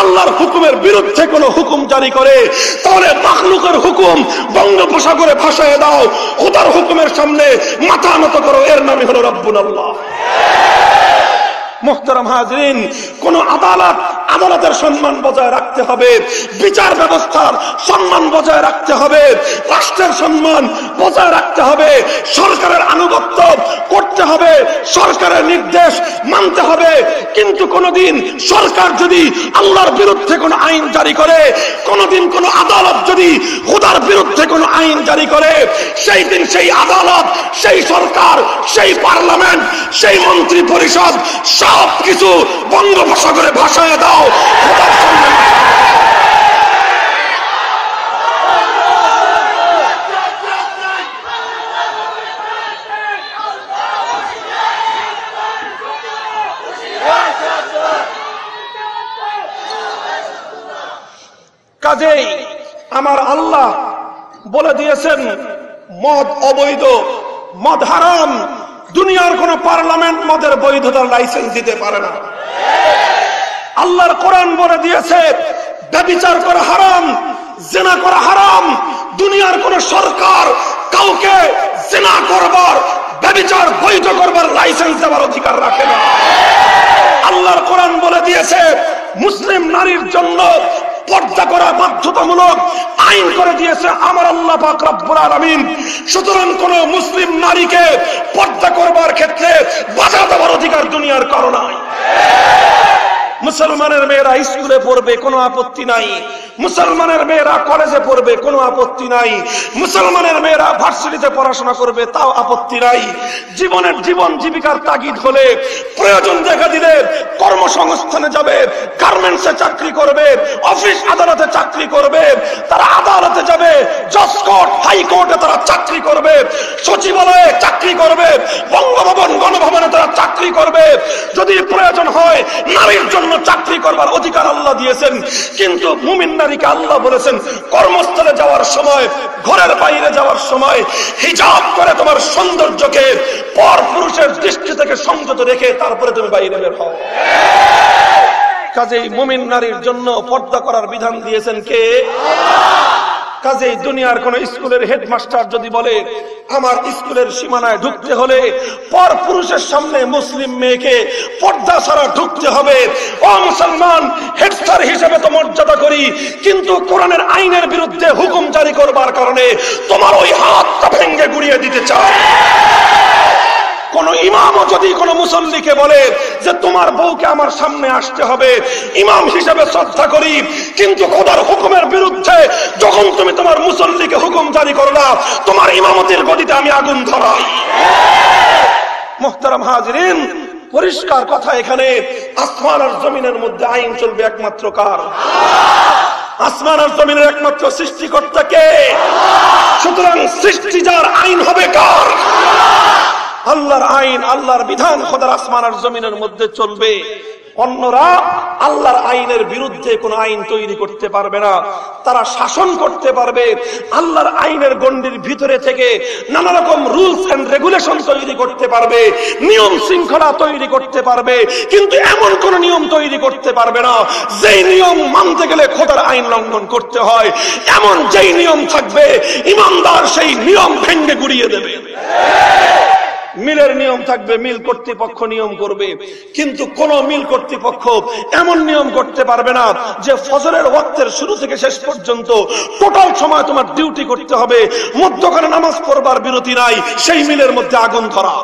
আল্লাহর হুকুমের বিরুদ্ধে কোন হুকুম জারি করে, তাহলে মাখলুকের হুকুম বঙ্গোপসাগরে ভাসায় দাও। খোদার হুকুমের সামনে মাথা নত করো। এর নামই হলো রব্বুল আল্লাহ মোহতারাম হাজরিন, কোন আদালত আদালতের সম্মান বজায় রাখতে হবে, বিচার ব্যবস্থার সম্মান বজায় রাখতে হবে, রাষ্ট্রের সম্মান বজায় রাখতে হবে, সরকারের আনুগত্য করতে হবে, সরকারের নির্দেশ মানতে হবে। কিন্তু কোনদিন সরকার যদি আল্লাহর বিরুদ্ধে কোন আইন জারি করে, কোনদিন কোন আদালত যদি হুদার বিরুদ্ধে কোন আইন জারি করে, সেই দিন সেই আদালত, সেই সরকার, সেই পার্লামেন্ট, সেই মন্ত্রী পরিষদ সব কিছু বঙ্গোপসাগরে ভাসায় দাও। কাজেই আমার আল্লাহ বলে দিয়েছেন মদ অবৈধ মদ হারাম দুনিয়ার কোন পার্লামেন্ট মদের বৈধতার লাইসেন্স দিতে পারে না। আল্লাহর কোরআন বলে দিয়েছে, ব্যবিচার করা হারাম, জেনা করা হারাম, দুনিয়ার কোন সরকার কাউকে জেনা করবার, ব্যবিচার বৈধ করবার লাইসেন্স দেওয়ার অধিকার রাখে না। আল্লাহর কোরআন বলে দিয়েছে, মুসলিম নারীর জন্য পর্দা করা বাধ্যতামূলক আইন করে দিয়েছে আমার আল্লাহ পাক আলামিন। সুতরাং কোন মুসলিম নারীকে পর্দা করবার ক্ষেত্রে বাধা দেওয়ার অধিকার দুনিয়ার কারণায় মুসলমানের মেয়েরা স্কুলে পড়বে, কোনো আপত্তি নাই। মুসলমানের মেয়েরা কলেজে পড়বে, কোনো আপত্তি নাই। মুসলমানের মেয়েরা ভার্সিটিতে পড়াশোনা করবে, তাও আপত্তি নাই। জীবনের জীবন জীবিকার তাগিদ হলে প্রয়োজন দেখা দিলে কর্মসংস্থানে যাবে, গার্মেন্টসে চাকরি করবে, অফিস আদালতে চাকরি করবে, তারা আদালতে যাবে, জজ কোর্ট হাইকোর্টে তারা চাকরি করবে, সচিবালয়ে চাকরি করবে, বঙ্গভবন, গণভবনে তারা চাকরি করবে। যদি প্রয়োজন হয়, নারীর জন্য চাকরি করবার অধিকার আল্লাহ দিয়েছেন। কিন্তু মুমিন নারীকে আল্লাহ বলেছেন, কর্মস্থলে যাওয়ার সময়, ঘরের বাইরে যাওয়ার সময়, হিজাব করে তোমার সৌন্দর্যকে পর পুরুষের দৃষ্টি থেকে সংযত রেখে তারপরে তুমি বাইরে বের হও। কাজেই মুমিন নারীর জন্য পর্দা করার বিধান দিয়েছেন কে? কাজেই দুনিয়ার কোন স্কুলের হেডমাস্টার যদি বলে, আমার স্কুলের সীমানায় ঢুকতে হলে পর পুরুষের সামনে মুসলিম মেয়েকে পর্দা ছাড়া ঢুকতে হবে। ও মুসলমান হেডস্টার হিসেবে তো মর্যাদা করি, কিন্তু কোরআনের আইনের বিরুদ্ধে হুকুম জারি করবার কারণে তোমার ওই হাতটা ভেঙ্গে গুড়িয়ে দিতে চায় কোন ইমামও যদি কোন মুসল্লিকে বলে যে তোমার বউকে আমার সামনে আসতে হবে, ইমাম হিসেবে শ্রদ্ধা করি, কিন্তু খোদার হুকুমের বিরুদ্ধে যখন তুমি তোমার মুসল্লিকে হুকুম জারি করলা, তোমার ইমামতের গতিতে আমি আগুন ধরাই। মোহতারাম হাজরিন, পরিষ্কার কথা এখানে, আসমান আর জমিনের মধ্যে আইন চলবে একমাত্র কার? আসমান আর জমিনের একমাত্র সৃষ্টিকর্তা কে? সুতরাং সৃষ্টি যার আইন হবে কার? আল্লাহর আইন, আল্লাহর বিধান খোদার আসমান আর জমিনের মধ্যে চলবে। অন্যরা আল্লাহর আইনের বিরুদ্ধে কোন আইন তৈরি করতে পারবে না। তারা শাসন করতে পারবে। আল্লাহর আইনের গণ্ডির ভিতরে থেকে নানা রকম রুলস এন্ড রেগুলেশন তৈরি করতে পারবে। নিয়ম শৃঙ্খলা তৈরি করতে পারবে। কিন্তু এমন কোন নিয়ম তৈরি করতে পারবে না। যেই নিয়ম মানতে গেলে খোদার আইন লঙ্ঘন করতে হয়, এমন যেই নিয়ম থাকবে, ইমানদার সেই নিয়ম ভেঙ্গে গুড়িয়ে দেবে। মিলের নিয়ম থাকবে, মিল কর্তৃপক্ষ নিয়ম করবে। কিন্তু কোন মিল কর্তৃপক্ষ এমন নিয়ম করতে পারবে না যে ফজরের ওয়াক্তের শুরু থেকে শেষ পর্যন্ত টোটাল সময় তোমার ডিউটি করতে হবে, মধ্যখানে নামাজ পড়বার বিরতি নাই, সেই মিলের মধ্যে আগুন ধরা।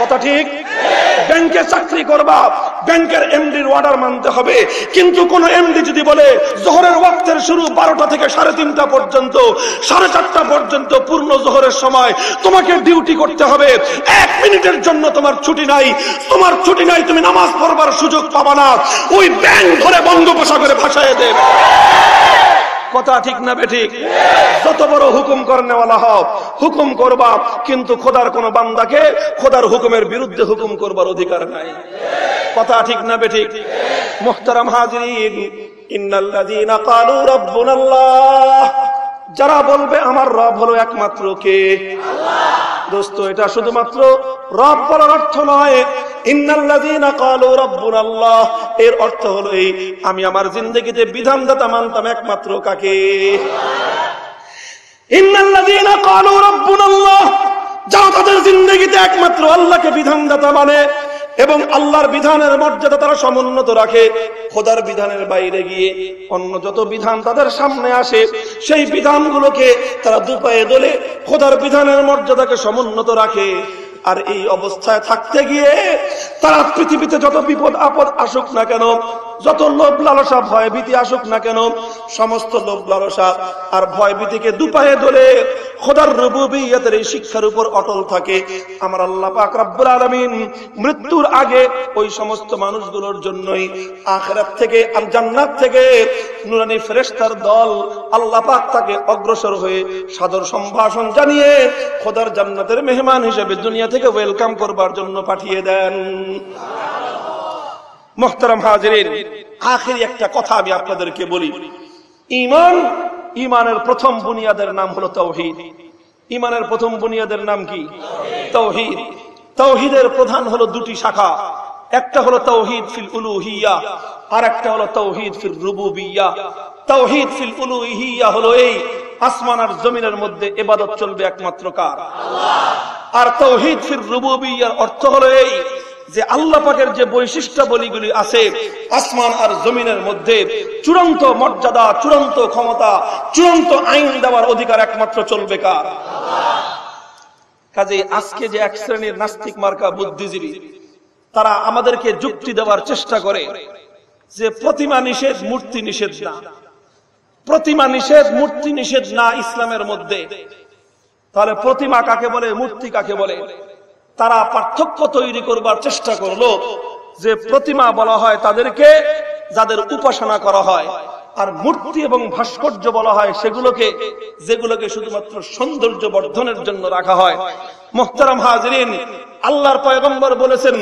কথা ঠিক? ব্যাংকে চাকরি করবা ব্যাংকের এমডির অর্ডার মানতে হবে। কিন্তু কোন এমডি যদি বলে জোহরের ওয়াক্তের শুরু বারোটা থেকে সাড়ে তিনটা পর্যন্ত সাড়ে চারটা পর্যন্ত পূর্ণ জোহরের সময় তোমাকে ডিউটি করতে হবে। এক মিনিটের জন্য তোমার ছুটি নাই। তোমার ছুটি নাই তুমি নামাজ পড়বার সুযোগ পাবা না। ওই ব্যাংক ধরে বঙ্গোপসাগরে ভাসায় দেবে। কথা ঠিক না বেঠিক যত বড় হুকুম করনেওয়ালা হক, হুকুম করবা, কিন্তু খোদার কোন বান্দাকে খোদার হুকুমের বিরুদ্ধে হুকুম করবার অধিকার নাই। কথা ঠিক না বেঠিক মোহতারাম রাব্বুনাল্লাহ, যারা বলবে আমার রব হলো একমাত্র কে? দোস্ত, এটা শুধুমাত্র রব বলার অর্থ নয়। এর অর্থ হলো এই, আমি আমার জিন্দেগিতে বিধানদাতা মানতাম একমাত্র কাকে? যারা তাদের জিন্দেগিতে একমাত্র আল্লাহকে বিধানদাতা মানে এবং আল্লাহর বিধানের মর্যাদা তারা সমুন্নত রাখে। খোদার বিধানের বাইরে গিয়ে অন্য যত বিধান তাদের সামনে আসে, সেই বিধানগুলোকে তারা দুপায়ে দোলে খোদার বিধানের মর্যাদাকে সমুন্নত রাখে। আর এই অবস্থায় থাকতে গিয়ে তারা পৃথিবীতে যত বিপদ আপদ আসুক না কেন, যত লোভ লালসা ভয় ভীতি আসুক না কেন, সমস্ত লোভ লালসা আর ভয় ভীতিকে দুপায়ে দোলে খোদার রবুবিয়তের এই শিক্ষার উপর অটল থাকে। আমার আল্লাহ পাক রব্বুল আলামিন মৃত্যুর আগে ওই সমস্ত মানুষগুলোর জন্যই থেকে আর জান্নাত থেকে ফেরেশতার দল আল্লাহ পাক তাকে অগ্রসর হয়ে সাদর সম্ভাষণ জানিয়ে খোদার জান্নাতের মেহমান হিসেবে দুনিয়া থেকে ওয়েলকাম করবার জন্য পাঠিয়ে দেন। মোহতারাম হাজরিন, আখেরি একটা কথা আমি আপনাদেরকে বলি। ইমান ইমানের প্রথম বুনিয়াদের নাম হলো তৌহিদ। ইমানের প্রথম বুনিয়াদের নাম কি? তৌহিদ। তৌহিদের প্রধান হলো দুটি শাখা। একটা হলো তৌহিদ ফিল উলুহিয়া আর একটা হলো তৌহিদ ফিল রুবুবিয়া। তৌহিদ ফিল উলুহিয়া হলো এই, আসমান আর জমিনের মধ্যে এবাদত চলবে একমাত্র কার? আর তৌহিদ ফির রুবুবিয়ার অর্থ হলো এই যে আল্লাহ পাকের যে বৈশিষ্ট্যাবলীগুলি আছে, আসমান আর জমিনের মধ্যে চূড়ান্ত মর্যাদা, চূড়ান্ত ক্ষমতা, চূড়ান্ত আইন দেওয়ার অধিকার একমাত্র চলবে কার? কাজে আজকে যে এক শ্রেণির নাস্তিক মার্কা বুদ্ধিজীবী, তারা আমাদেরকে যুক্তি দেওয়ার চেষ্টা করে যে প্রতিমা নিষেধ, মূর্তি নিষেধ না। প্রতিমা নিষেধ, মূর্তি নিষেধ না ইসলামের মধ্যে। তাহলে প্রতিমা কাকে বলে, মূর্তি কাকে বলে? তারা পার্থক্য তৈরি করবার চেষ্টা করল যে প্রতিমা বলা হয় তাদেরকে, যাদের উপাসনা করা হয়। আর মূর্তি এবং ভাস্কর্য বলা হয় সেগুলোকে, যেগুলোকে শুধুমাত্র সৌন্দর্য বর্ধনের জন্য রাখা হয়। মোহতারাম হাজরিন, আল্লাহর পয়গম্বর বলেছেন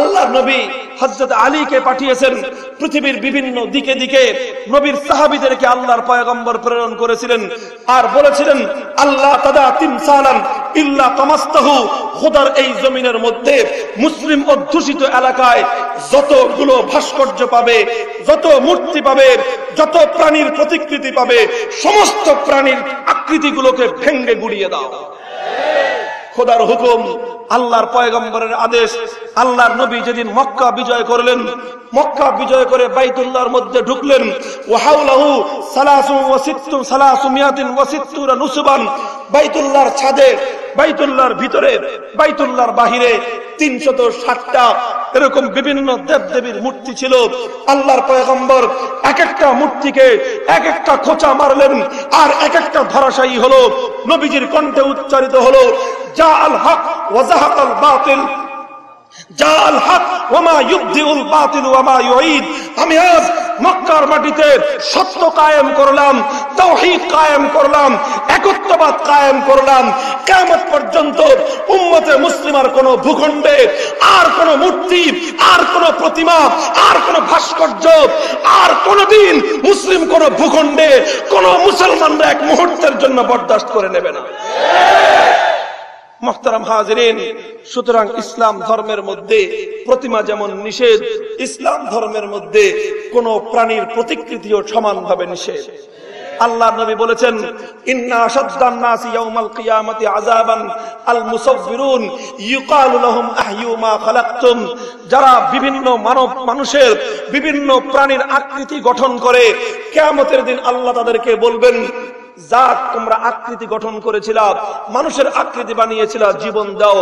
আল্লাহ নবী হজরত আলীকে পাঠিয়েছেন পৃথিবীর বিভিন্ন দিকে দিকে নবীর সাহাবিদেরকে আল্লাহর পয়গম্বর প্রেরণ করেছিলেন আর বলেছিলেন, আল্লাহ তাদা তিমসালান ইল্লা তমাস্তাহু। খোদার এই জমিনের মধ্যে মুসলিম অধ্যুষিত এলাকায় যতগুলো ভাস্কর্য পাবে, যত মূর্তি পাবে, যত প্রাণীর প্রতিকৃতি পাবে, সমস্ত প্রাণীর আকৃতিগুলোকে ভেঙ্গে গুড়িয়ে দাও। খোদার হুকুম, আল্লাহর পয়গম্বরের আদেশ, আল্লাহর নবী যেদিন মক্কা বিজয় করলেন, মক্কা বিজয় করে বাইতুল্লাহর মধ্যে ঢুকলেন। ওয়াহাউলাহু সালাসু ওয়াসিত্তু সালাসু মিয়াতিন ওয়াসিত্তুরা নুসবান। বাইতুল্লাহর ছাদে, বাইতুল্লাহর ভিতরে, বাইতুল্লাহর বাহিরে তিনশত ষাটটা এরকম বিভিন্ন দেব দেবীর মূর্তি ছিল। আল্লাহর পয়গম্বর এক একটা মূর্তিকে এক একটা খোঁচা মারলেন, আর এক একটা ধরাশায়ী হলো, নবীজির কণ্ঠে উচ্চারিত হলো যা মুসলিমার কোন ভূখণ্ডে, আর কোন মূর্তি, আর কোন প্রতিমা, আর কোন ভাস্কর্য, আর কোনদিন মুসলিম কোন ভূখণ্ডে কোন মুসলমানরা এক মুহূর্তের জন্য বরদাস্ত করে নেবে না। মোহতারাম হাজরিন, সুতরাং ইসলাম ধর্মের মধ্যে প্রতিমা যেমন নিষেধ, ইসলাম ধর্মের মধ্যে কোন প্রাণীর প্রতিকৃতিও নিষেধ। আল্লাহ নবী বলেছেন, ইন্না ইয়াউমাল কিয়ামাতি আযাবান আল মুসাফফিরুন ইউকালু লাহুম মা খালাকতুম। যারা বিভিন্ন মানব মানুষের বিভিন্ন প্রাণীর আকৃতি গঠন করে, কিয়ামতের দিন আল্লাহ তাদেরকে বলবেন জাত তোমরা আকৃতি গঠন করেছিল, মানুষের আকৃতি বানিয়েছিল, জীবন দাও।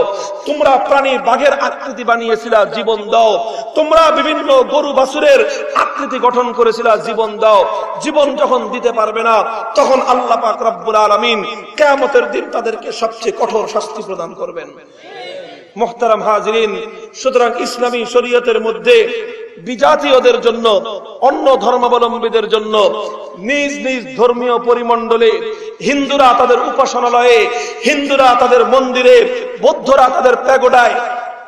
তোমরা প্রাণী বাঘের আকৃতি বানিয়েছিল, জীবন দাও। তোমরা বিভিন্ন গরু বাসুরের আকৃতি গঠন করেছিল, জীবন দাও। জীবন যখন দিতে পারবে না, তখন আল্লাহ পাক রব্বুল আলমিন কেয়ামতের দিন তাদেরকে সবচেয়ে কঠোর শাস্তি প্রদান করবেন। মোহতারাম হাজরিন, সুতরাং ইসলামী শরীয়তের মধ্যে বিজাতীয়দের জন্য, অন্য ধর্মাবলম্বীদের জন্য নিজ নিজ ধর্মীয় পরিমণ্ডলে হিন্দুরা তাদের উপাসনালয়ে, হিন্দুরা তাদের মন্দিরে, বৌদ্ধরা তাদের প্যাগোডায়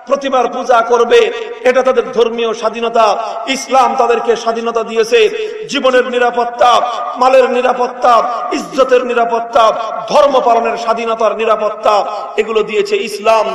প্রতিমার পূজা করবে। এটা তাদের ধর্মীয় স্বাধীনতা। ইসলাম তাদেরকে স্বাধীনতা দিয়েছে। জীবনের নিরাপত্তা, মালের নিরাপত্তা, ইজ্জতের নিরাপত্তা, ধর্ম পালনের স্বাধীনতার নিরাপত্তা, এগুলো দিয়েছে ইসলাম।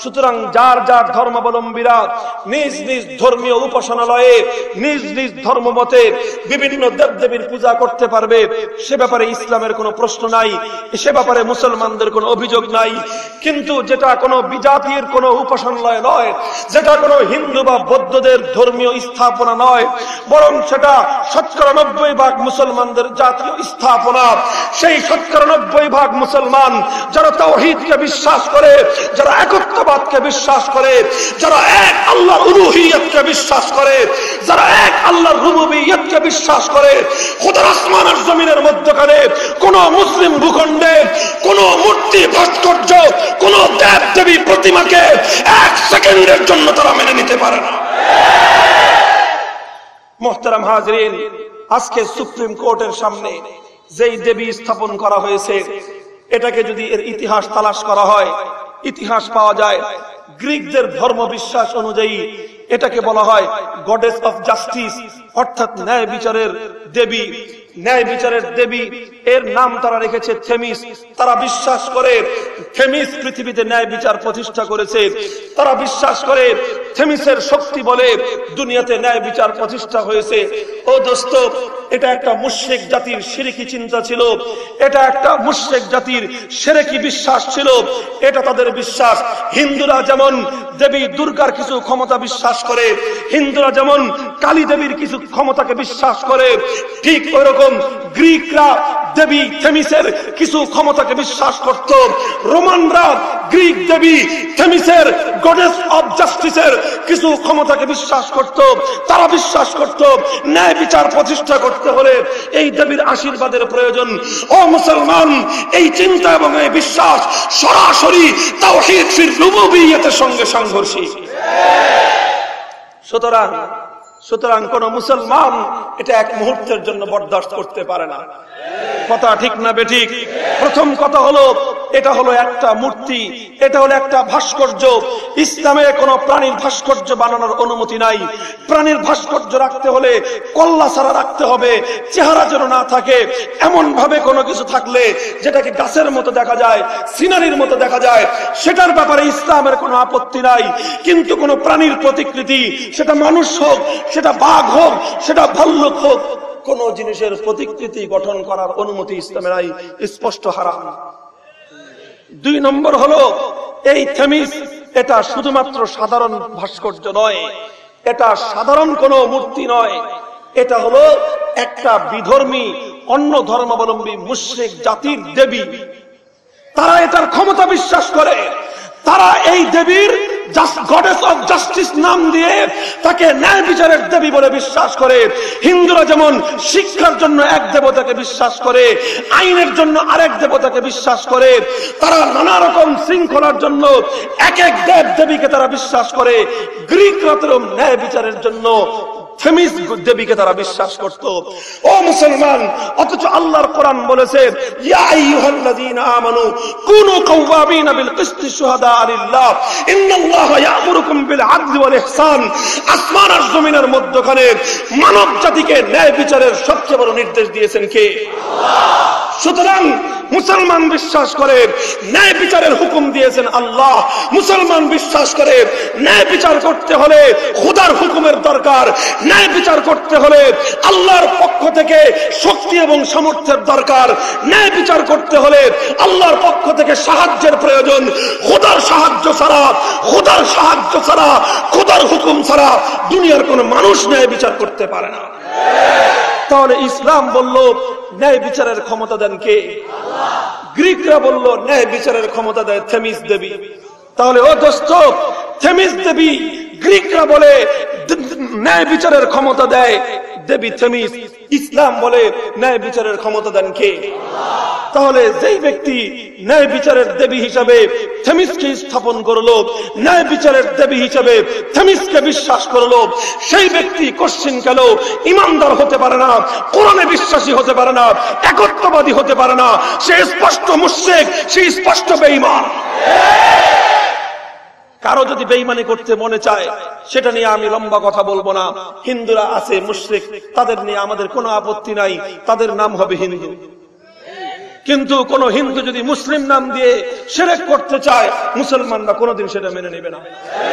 সুতরাং যার যার ধর্মাবলম্বীরা নিজ নিজ ধর্মীয় উপাসনালয়ে, নিজ নিজ ধর্মমতে বিভিন্ন দেবদেবীর পূজা করতে পারবে, সে ব্যাপারে ইসলামের কোনো প্রশ্ন নাই, সে ব্যাপারে মুসলমানদের কোনো অভিযোগ নাই। কিন্তু যেটা কোনো বিজাতির কোনো উপাসনালয় নয়, যেটা কোনো হিন্দু বা বৌদ্ধদের ধর্মীয় স্থাপনা নয়, বরং সেটা শতকরা ভাগ মুসলমানদের জাতীয় স্থাপনা। সেই শতকরা ভাগ মুসলমান যারা তাওহিদকে বিশ্বাস করে, যারা একত্রবাদকে বিশ্বাস করে, যারা এক আল্লাহর উরুহিয়তকে বিশ্বাস করে, যারা এক আল্লাহর রুবুবিয়তকে বিশ্বাস করে, খোদার আসমান আর জমিনের মধ্যখানে কোন মুসলিম ভূখণ্ডে, কোন মূর্তি ভাস্কর্য, কোন দেব দেবী প্রতিমাকে এক সেকেন্ডের জন্য তারা মেনে নিতে পারে না। মোহতারাম হাজরিন, আজকে সুপ্রিম কোর্টের সামনে যেই দেবী স্থাপন করা হয়েছে, এটাকে যদি এর ইতিহাস তালাশ করা হয় ইতিহাস পাওয়া যায়। গ্রিকদের ধর্ম বিশ্বাস অনুযায়ী এটাকে বলা হয় গডেস অফ জাস্টিস অর্থাৎ ন্যায় বিচারের দেবী। ন্যায় বিচারের দেবী, এর নাম তারা রেখেছে থেমিস। তারা বিশ্বাস করে থেমিস পৃথিবীতে ন্যায় বিচার প্রতিষ্ঠা করেছে। তারা বিশ্বাস করে থেমিসের শক্তি বলে দুনিয়াতে ন্যায় বিচার প্রতিষ্ঠা হয়েছে। ও দোস্ত এটা একটা মুশ্রেক জাতির সিরিকি চিন্তা ছিল, এটা একটা মুশ্রেক জাতির সেরেকি বিশ্বাস ছিল, এটা তাদের বিশ্বাস। হিন্দুরা যেমন দেবী দুর্গার কিছু ক্ষমতা বিশ্বাস করে, হিন্দুরা যেমন কালী দেবীর কিছু ক্ষমতাকে বিশ্বাস করে, ঠিক ওই রকম গ্রিকরা দেবী থেমিসের কিছু ক্ষমতাকে বিশ্বাস করত। রোমানরা গ্রিক দেবী থেমিসের গডেস অব জাস্টিসের কিছু ক্ষমতাকে বিশ্বাস করত, তারা বিশ্বাস করত, ন্যায় বিচার প্রতিষ্ঠা করতে। হলে এই দেবীর আশীর্বাদের প্রয়োজন। ও মুসলমান, এই চিন্তা এবং এই বিশ্বাস সরাসরি তাও সঙ্গে সংঘর্ষী। সুতরাং সুতরাং কোন মুসলমান এটা এক মুহূর্তের জন্য বরদাস্ত করতে পারে না। কথা ঠিক না বেঠিক প্রথম কথা হলো, এটা হলো একটা মূর্তি, এটা হলো একটা ভাস্কর্য। ইসলামে কোনো প্রাণীর ভাস্কর্য বানানোর অনুমতি নাই। প্রাণীর ভাস্কর্য রাখতে হলে কল্লা ছাড়া রাখতে হবে, চেহারা যেন না থাকে। এমন ভাবে কোনো কিছু থাকলে যেটাকে গাছের মতো দেখা যায়, সিনারির মতো দেখা যায়, সেটার ব্যাপারে ইসলামের কোনো আপত্তি নাই। কিন্তু কোনো প্রাণীর প্রতিকৃতি, সেটা মানুষ হোক সেটা বাঘ হোক, সেটা ভাল্লুক হোক, কোন জিনিসের প্রতিকৃতি গঠন করার অনুমতি ইসলামের আই স্পষ্ট হারাম। দুই নম্বর হলো, এই থেমিস, এটা শুধুমাত্র সাধারণ ভাস্কর্য নয়, এটা সাধারণ কোনো মূর্তি নয়, এটা হলো একটা বিধর্মী, অন্য ধর্মাবলম্বী মুশ্রিক জাতির দেবী। তারা এটার ক্ষমতা বিশ্বাস করে, তারা এই দেবীর গডেস অফ জাস্টিস নাম দিয়ে তাকে ন্যায় বিচারের দেবী বলে বিশ্বাস করে। হিন্দুরা যেমন শিক্ষার জন্য এক দেবতাকে বিশ্বাস করে, আইনের জন্য আরেক দেবতাকে বিশ্বাস করে, তারা নানা শৃঙ্খলার জন্য এক এক দেব দেবীকে তারা বিশ্বাস করে। গ্রিকরা ন্যায় বিচারের জন্য থেমিস দেবীকে তারা বিশ্বাস করত। ও মুসলমান, অথচ আল্লাহর কোরআন বলেছে, ইয়া আইয়ুহাল্লাযীনা আমানু, কুনু কাওয়াবিনা বিল কিসতি শুহাদা ইন্নাল্লাহা ইয়ামুরুকুম বিল আদলি ওয়াল ইহসান। আসমান আর জমিনের মধ্যখানে মানব জাতিকে ন্যায় বিচারের সবচেয়ে বড় নির্দেশ দিয়েছেন কে? সুতরাং মুসলমান বিশ্বাস করে, ন্যায় বিচারের হুকুম দিয়েছেন আল্লাহ। মুসলমান বিশ্বাস করে, ন্যায় বিচার করতে হলে খুদার হুকুমের দরকার। ন্যায় বিচার করতে হলে আল্লাহর পক্ষ থেকে শক্তি এবং সামর্থ্যের দরকার। ন্যায় বিচার করতে হলে আল্লাহর পক্ষ থেকে সাহায্যের প্রয়োজন। খুদার সাহায্য ছাড়া, খুদার সাহায্য ছাড়া, খুদার হুকুম ছাড়া দুনিয়ার কোন মানুষ ন্যায় বিচার করতে পারে না। তাহলে ইসলাম বলল, ন্যায় বিচারের ক্ষমতা দেন কে? গ্রিকরা বলল, ন্যায় বিচারের ক্ষমতা দেয় থেমিস দেবী। তাহলে, ও দোস্ত থেমিস দেবী, গ্রিকরা বলে ন্যায় বিচারের ক্ষমতা দেয়। দেবী থেমিস ইসলাম বলে, ন্যায় বিচারের ক্ষমতা দেন কে? তাহলে যেই ব্যক্তি ন্যায় বিচারের দেবী হিসাবে থেমিসকে স্থাপন করল, ন্যায় বিচারের দেবী হিসাবে থেমিসকে বিশ্বাস করল, সেই ব্যক্তি কোশ্চিন কেন? ইমানদার হতে পারে না, কোরআনে বিশ্বাসী হতে পারে না, একত্ববাদী হতে পারে না, সে স্পষ্ট মুশেক সে স্পষ্ট বেঈমান। কারও যদি বেইমানি করতে মনে চায়, সেটা নিয়ে আমি লম্বা কথা বলব না। হিন্দুরা আছে, মুশ্রিক, তাদের নিয়ে আমাদের কোনো আপত্তি নাই, তাদের নাম হবে হিন্দু। কিন্তু কোন হিন্দু যদি মুসলিম নাম দিয়ে সেরেক করতে চায়, মুসলমানরা কোনোদিন সেটা মেনে নেবে না।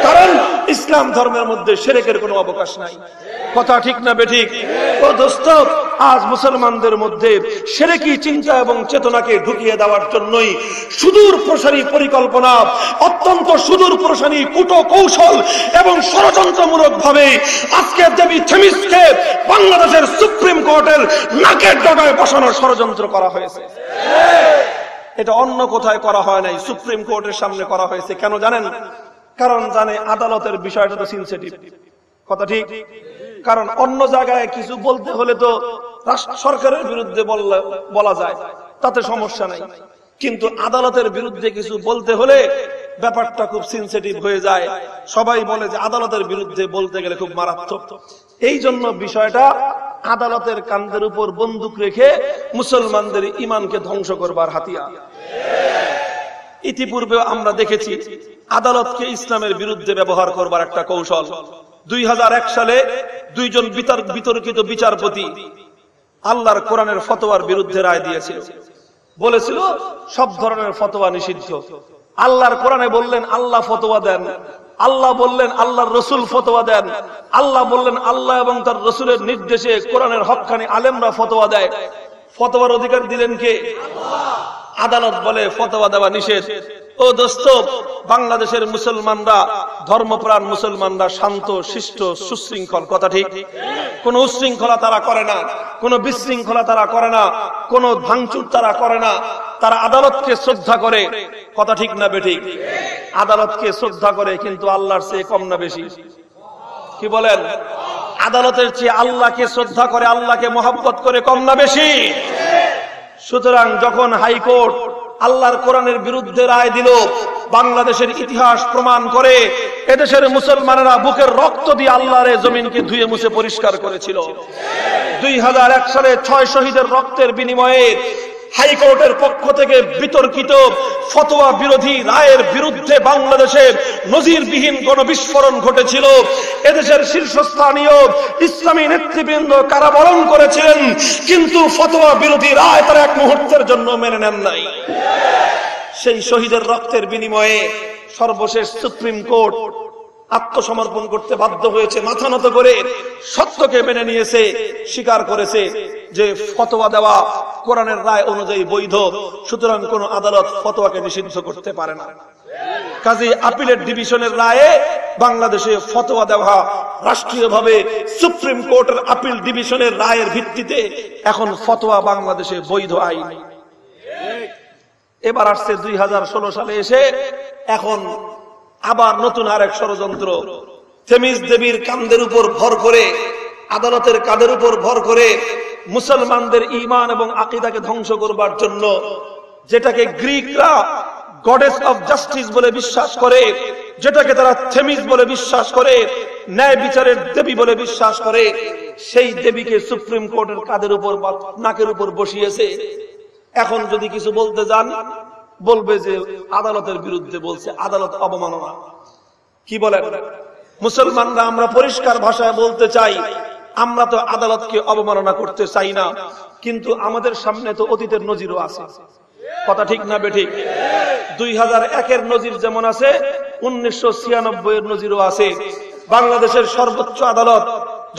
কারণ ইসলাম ধর্মের মধ্যে সেরেকের কোনো অবকাশ নাই। কথা ঠিক না বেঠিক ও দোস্ত আজ মুসলমানদের মধ্যে সেরেকি চিন্তা এবং চেতনাকে ঢুকিয়ে দেওয়ার জন্যই সুদূর প্রসারী পরিকল্পনা, অত্যন্ত সুদূর প্রসারী কুটো কৌশল এবং ষড়যন্ত্রমূলক ভাবে আজকে দেবী থেমিসকে বাংলাদেশের সুপ্রিম কোর্টের নাকের ডগায় বসানোর ষড়যন্ত্র করা হয়েছে। এটা অন্য কোথায় করা হয় নাই, সুপ্রিম কোর্টের সামনে করা হয়েছে। কেন জানেন? কারণ জানে আদালতের বিষয়টা তো সিনসিটিভ কথা ঠিক? কারণ অন্য জায়গায় কিছু বলতে হলে তো সরকারের বিরুদ্ধে বলা যায়, তাতে সমস্যা নাই। কিন্তু আদালতের বিরুদ্ধে কিছু বলতে হলে ব্যাপারটা খুব সেন্সিটিভ হয়ে যায়। সবাই বলে যে আদালতের বিরুদ্ধে বলতে গেলে খুব মারাত্মক। এই জন্য বিষয়টা আদালতের কান্দের উপর বন্দুক রেখে মুসলমানদের ইমানকে ধ্বংস করবার হাতিয়ার। ইতিপূর্বে আমরা দেখেছি, আদালতকে ইসলামের বিরুদ্ধে ব্যবহার করবার একটা কৌশল। দুই হাজার এক সালে দুইজন বিতর্কিত বিচারপতি আল্লাহর কোরআনের ফতোয়ার বিরুদ্ধে রায় দিয়েছিল। বলেছিল, সব ধরনের ফতোয়া নিষিদ্ধ। আল্লাহর কোরআনে বললেন, আল্লাহ ফতোয়া দেন। আল্লাহ বললেন আল্লাহর রসুল ফতোয়া দেন। আল্লাহ বললেন আল্লাহ এবং তার রসুলের নির্দেশে কোরআনের হকানি আলেমরা ফতোয়া দেয়। ফতোয়ার অধিকার দিলেন কে? আদালত বলে ফতোয়া দেওয়া নিষেধ। ও দোস্ত বাংলাদেশের মুসলমানরা ধর্মপ্রাণ মুসলমানরা শান্ত শিষ্ট সুশৃঙ্খল কথা ঠিক? কোন উশৃঙ্খলা তারা করে না কোন বিশৃঙ্খলা তারা করে না কোন ভাঙচুর তারা করে না। তারা আদালতকে শ্রদ্ধা করে। কথা ঠিক না বেঠিক? আদালতকে শ্রদ্ধা করে, কিন্তু আল্লাহর চেয়ে কম না বেশি? কি বলেন? আদালতের চেয়ে আল্লাহকে শ্রদ্ধা করে, আল্লাহকে মহাব্বত করে কম না বেশি? সুতরাং যখন হাইকোর্ট আল্লাহর কোরআনের বিরুদ্ধে রায় দিল, বাংলাদেশের ইতিহাস প্রমাণ করে, এদেশের মুসলমানেরা বুকের রক্ত দিয়ে আল্লাহরে জমিনকে ধুয়ে মুছে পরিষ্কার করেছিল। দুই হাজার এক সালে ছয় শহীদের রক্তের বিনিময়ে হাইকোর্টের পক্ষ থেকে বিতর্কিত ফতোয়া বিরোধী রায়ের বিরুদ্ধে বাংলাদেশের নজিরবিহীন কোন বিস্ফোরণ ঘটেছিল। এদেশের শীর্ষস্থানীয় ইসলামী নেতৃবৃন্দ কারাবরণ করেছিলেন, কিন্তু ফতোয়া বিরোধী রায় তারা এক মুহূর্তের জন্য মেনে নেন নাই। সেই শহীদের রক্তের বিনিময়ে সর্বশেষ সুপ্রিম কোর্ট আত্মসমর্পণ করতে বাধ্য হয়েছে, মাথা নত করে সত্যকে মেনে নিয়েছে, স্বীকার করেছে যে ফতোয়া দেওয়া কোরআনের রায় অনুযায়ী বৈধ, সুতরাং কোন আদালত ফতোয়াকে নিষিদ্ধ করতে পারে না। কাজে আপিলের ডিভিশনের রায়ে বাংলাদেশে ফতোয়া দেওয়া রাষ্ট্রীয়ভাবে সুপ্রিম কোর্টের আপিল ডিভিশনের রায়ের ভিত্তিতে এখন ফতোয়া বাংলাদেশে বৈধ আইন। এবার আসছে দুই হাজার ষোলো সালে এসে এখন আবার নতুন আরেক ষড়যন্ত্র। থেমিস দেবীর কান্দের উপর ভর করে, আদালতের কাদের উপর ভর করে মুসলমানদের ইমান এবং আকিদাকে ধ্বংস করবার জন্য যেটাকে গ্রিকরা গডেস অফ জাস্টিস বলে বিশ্বাস করে, যেটাকে তারা থেমিস বলে বিশ্বাস করে, ন্যায় বিচারের দেবী বলে বিশ্বাস করে, সেই দেবীকে সুপ্রিম কোর্টের কাদের উপর নাকের উপর বসিয়েছে। এখন যদি কিছু বলতে যান বলবে যে আদালতের বিরুদ্ধে বলছে, আদালত অবমাননা। কি বলেন? মুসলমানরা আমরা পরিষ্কার ভাষায় বলতে চাই, আমরা তো আদালতকে অবমাননা করতে চাই না, কিন্তু আমাদের সামনে তো অতীতের নজিরও আছে। কথা ঠিক না বেঠিক? দুই হাজার একের নজির যেমন আছে, উনিশশো ছিয়ানব্বই এর নজিরও আছে। বাংলাদেশের সর্বোচ্চ আদালত,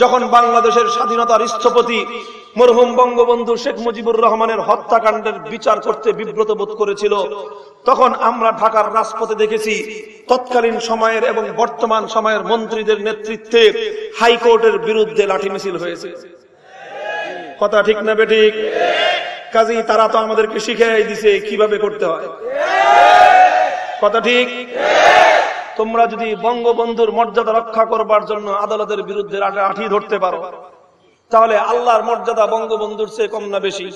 যখন বাংলাদেশের স্বাধীনতার স্থপতি মরহুম বঙ্গবন্ধু শেখ মুজিবুর রহমানের হত্যাকাণ্ডের বিচার করতে বিব্রত বোধ করেছিল। তখন আমরা ঢাকার রাজপথে দেখেছি, তৎকালীন সময়ের এবং বর্তমান সময়ের মন্ত্রীদের নেতৃত্বে হাইকোর্টের বিরুদ্ধে লাঠি মিছিল হয়েছে। কথা ঠিক না বেঠিক কাজী, তারা তো আমাদেরকে শিখিয়ে দিছে কীভাবে করতে হয়। কথা ঠিক? তোমরা যদি বঙ্গবন্ধুর মর্যাদা রক্ষা করবার জন্য আদালতের বিরুদ্ধে আঠি ধরতে পারো। তাহলে আল্লাহর মর্যাদা বঙ্গবন্ধুর চেয়ে কম না বেশি?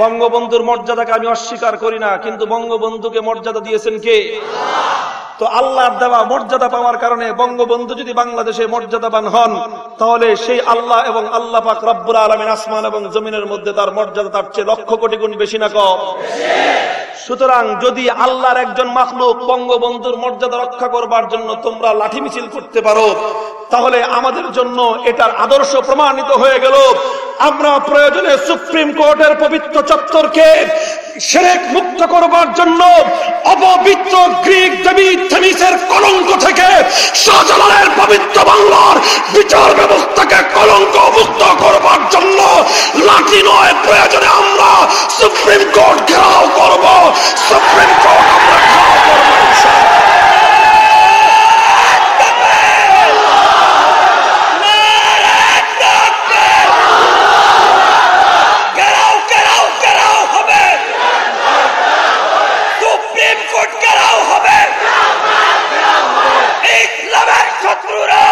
বঙ্গবন্ধুর মর্যাদাকে আমি অস্বীকার করি না, কিন্তু বঙ্গবন্ধুকে মর্যাদা দিয়েছেন কে? তো আল্লাহর দেওয়া মর্যাদা পাওয়ার কারণে বঙ্গবন্ধু যদি বাংলাদেশে মর্যাদাবান হন তাহলে সেই আল্লাহ এবং আল্লাহ পাক রব্বুল আলমিন আসমান এবং জমিনের মধ্যে তার মর্যাদা তার চেয়ে লক্ষ কোটি গুণ বেশি না কম সুতরাং যদি আল্লাহর একজন মাখলুক বঙ্গবন্ধুর মর্যাদা রক্ষা করবার জন্য তোমরা লাঠি মিছিল করতে পারো, তাহলে আমাদের জন্য এটার আদর্শ প্রমাণিত হয়ে গেল। আমরা প্রয়োজনে সুপ্রিম কোর্টের পবিত্র চত্বরকে সেরেক মুক্ত করবার জন্য অপবিত্র গ্রিক দেবী থেমিসের কলঙ্ক থেকে শাহজালালের পবিত্র বাংলার বিচার ব্যবস্থাকে কলঙ্ক মুক্ত করবার জন্য লাঠি নয়, প্রয়োজনে আমরা সুপ্রিম কোর্ট ঘেরাও করব। সুপ্রিম কোর্ট আমরা ঘেরাও করব ইনশাআল্লাহ। ঘেরাও ঘেরাও ঘেরাও হবে সুপ্রিম কোর্ট ঘেরাও হবে ইসলামের শত্রুরা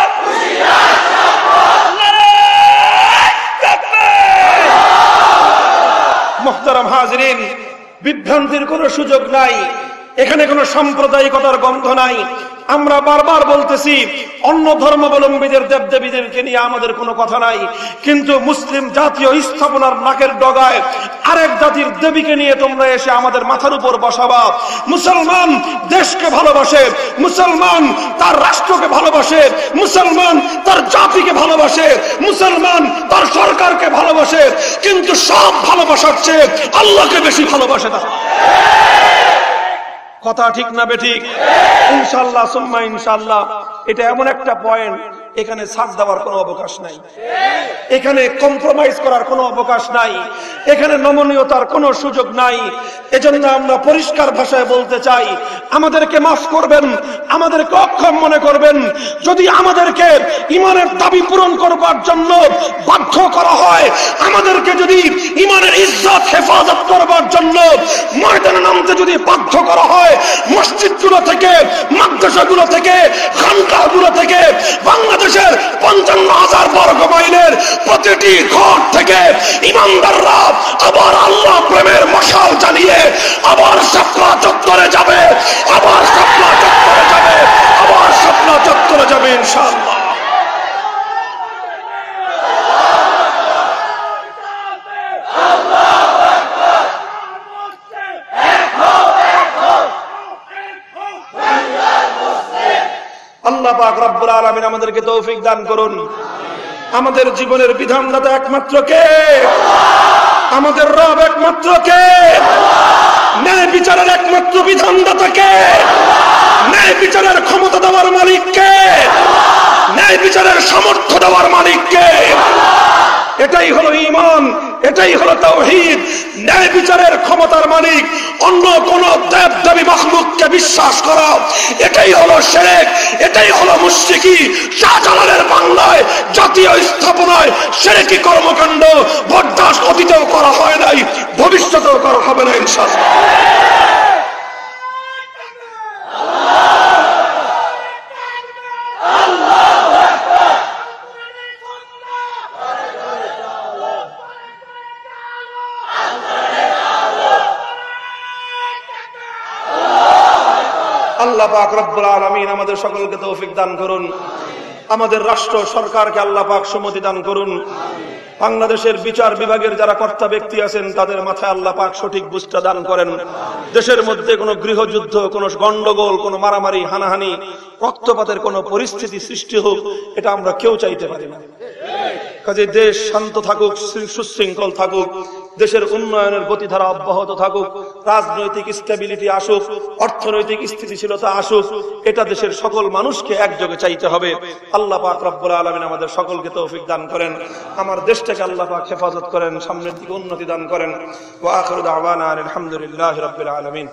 লড়াই থাকবে। মোহতারাম হাজরিন বিভ্রান্তির কোন সুযোগ নাই এখানে কোনো সাম্প্রদায়িকতার গন্ধ নাই। আমরা বারবার বলতেছি, অন্য ধর্মাবলম্বীদের দেব দেবদেবীদেরকে নিয়ে আমাদের কোনো কথা নাই। কিন্তু মুসলিম জাতীয় স্থাপনার নাকের ডগায় আরেক জাতির দেবীকে নিয়ে তোমরা এসে আমাদের মাথার উপর বসাবা। মুসলমান দেশকে ভালোবাসে, মুসলমান তার রাষ্ট্রকে ভালোবাসে, মুসলমান তার জাতিকে ভালোবাসে, মুসলমান তার সরকারকে ভালোবাসে। কিন্তু সব ভালোবাসার চেয়ে আল্লাহকে বেশি ভালোবাসে তারা। কথা ঠিক না বেঠিক? ইনশাল্লাহ, সুম্মা ইনশাল্লাহ। এটা এমন একটা পয়েন্ট এখানে ছাড় দেওয়ার কোনো অবকাশ নাই। এখানে কম্প্রোমাইজ করার কোনো অবকাশ নাই। এখানে নমনীয়তার কোনো সুযোগ নাই। এজন্য আমরা পরিষ্কার ভাষায় বলতে চাই, আমাদেরকে মাফ করবেন, আমাদেরকে অক্ষম মনে করবেন। যদি আমাদেরকে ইমানের দাবি পূরণ করবার জন্য বাধ্য করা হয়, আমাদেরকে যদি ইমানের ইজ্জত হেফাজত করবার জন্য যদি বাধ্য করা হয়, মসজিদগুলো থেকে, মাদ্রাসাগুলো থেকে, খানকাগুলো থেকে, বাংলাদেশের পঞ্চান্ন হাজার বর্গ মাইলের প্রতিটি ঘর থেকে ইমানদাররা আবার আল্লাহ প্রেমের মশাল জ্বালিয়ে আবার সাপলা চত্বরে যাবে, আবার সাপলা চত্বরে যাবে, আবার সাপলা চত্বরে যাবে ইনশাআল্লাহ আল্লাহ আলামিন আমাদেরকে তৌফিক দান করুন। আমাদের জীবনের বিধানদাতা একমাত্র কে? আমাদের রব একমাত্র কে? ন্যায় বিচারের একমাত্র বিধানদাতা কে? ন্যায় বিচারের ক্ষমতা দেওয়ার মালিক কে? ন্যায় বিচারের সামর্থ্য দেওয়ার মালিক কে? এটাই হলো ইমান এটাই হলো তৌহিদ ন্যায় বিচারের ক্ষমতার মালিক, অন্য কোন দেব দেবী মখলুককে বিশ্বাস করা। এটাই হলো শেরেক এটাই হলো মুশরিকি। শাহজালালের বাংলায় জাতীয় স্থাপনায় শেরেকি কর্মকাণ্ড বরদাস্ত অতীতেও করা হয় নাই, ভবিষ্যতেও করা হবে না, ইনশাআল্লাহ। আল্লাহ পাক রব্বুল আলামিন আমাদের সকলকে তৌফিক দান করুন। আমাদের রাষ্ট্র সরকারকে আল্লাহ পাক সম্মতি দান করুন। বাংলাদেশের বিচার বিভাগের যারা কর্তা ব্যক্তি আছেন, তাদের মাথায় আল্লাহ পাক সঠিক বুঝটা দান করেন। দেশের মধ্যে কোনো গৃহযুদ্ধ, কোনো গন্ডগোল, কোনো মারামারি, হানাহানি, রক্তপাতের কোনো পরিস্থিতি সৃষ্টি হোক, এটা আমরা কেউ চাইতে পারি না। কাজে দেশ শান্ত থাকুক, সুশৃঙ্খল থাকুক। দেশের উন্নয়নের গতিধারা অব্যাহত থাকুক, রাজনৈতিক স্টেবিলিটি আসুক, অর্থনৈতিক স্থিতিশীলতা আসুক, এটা দেশের সকল মানুষকে একযোগে চাইতে হবে। আল্লাহ পাক রব্বুল আলমিন আমাদের সকলকে তৌফিক দান করেন। আমার দেশটাকে আল্লাহ পাক হেফাজত করেন, সামনের দিকে উন্নতি দান করেন। আলহামদুলিল্লাহি রাব্বিল আলামিন।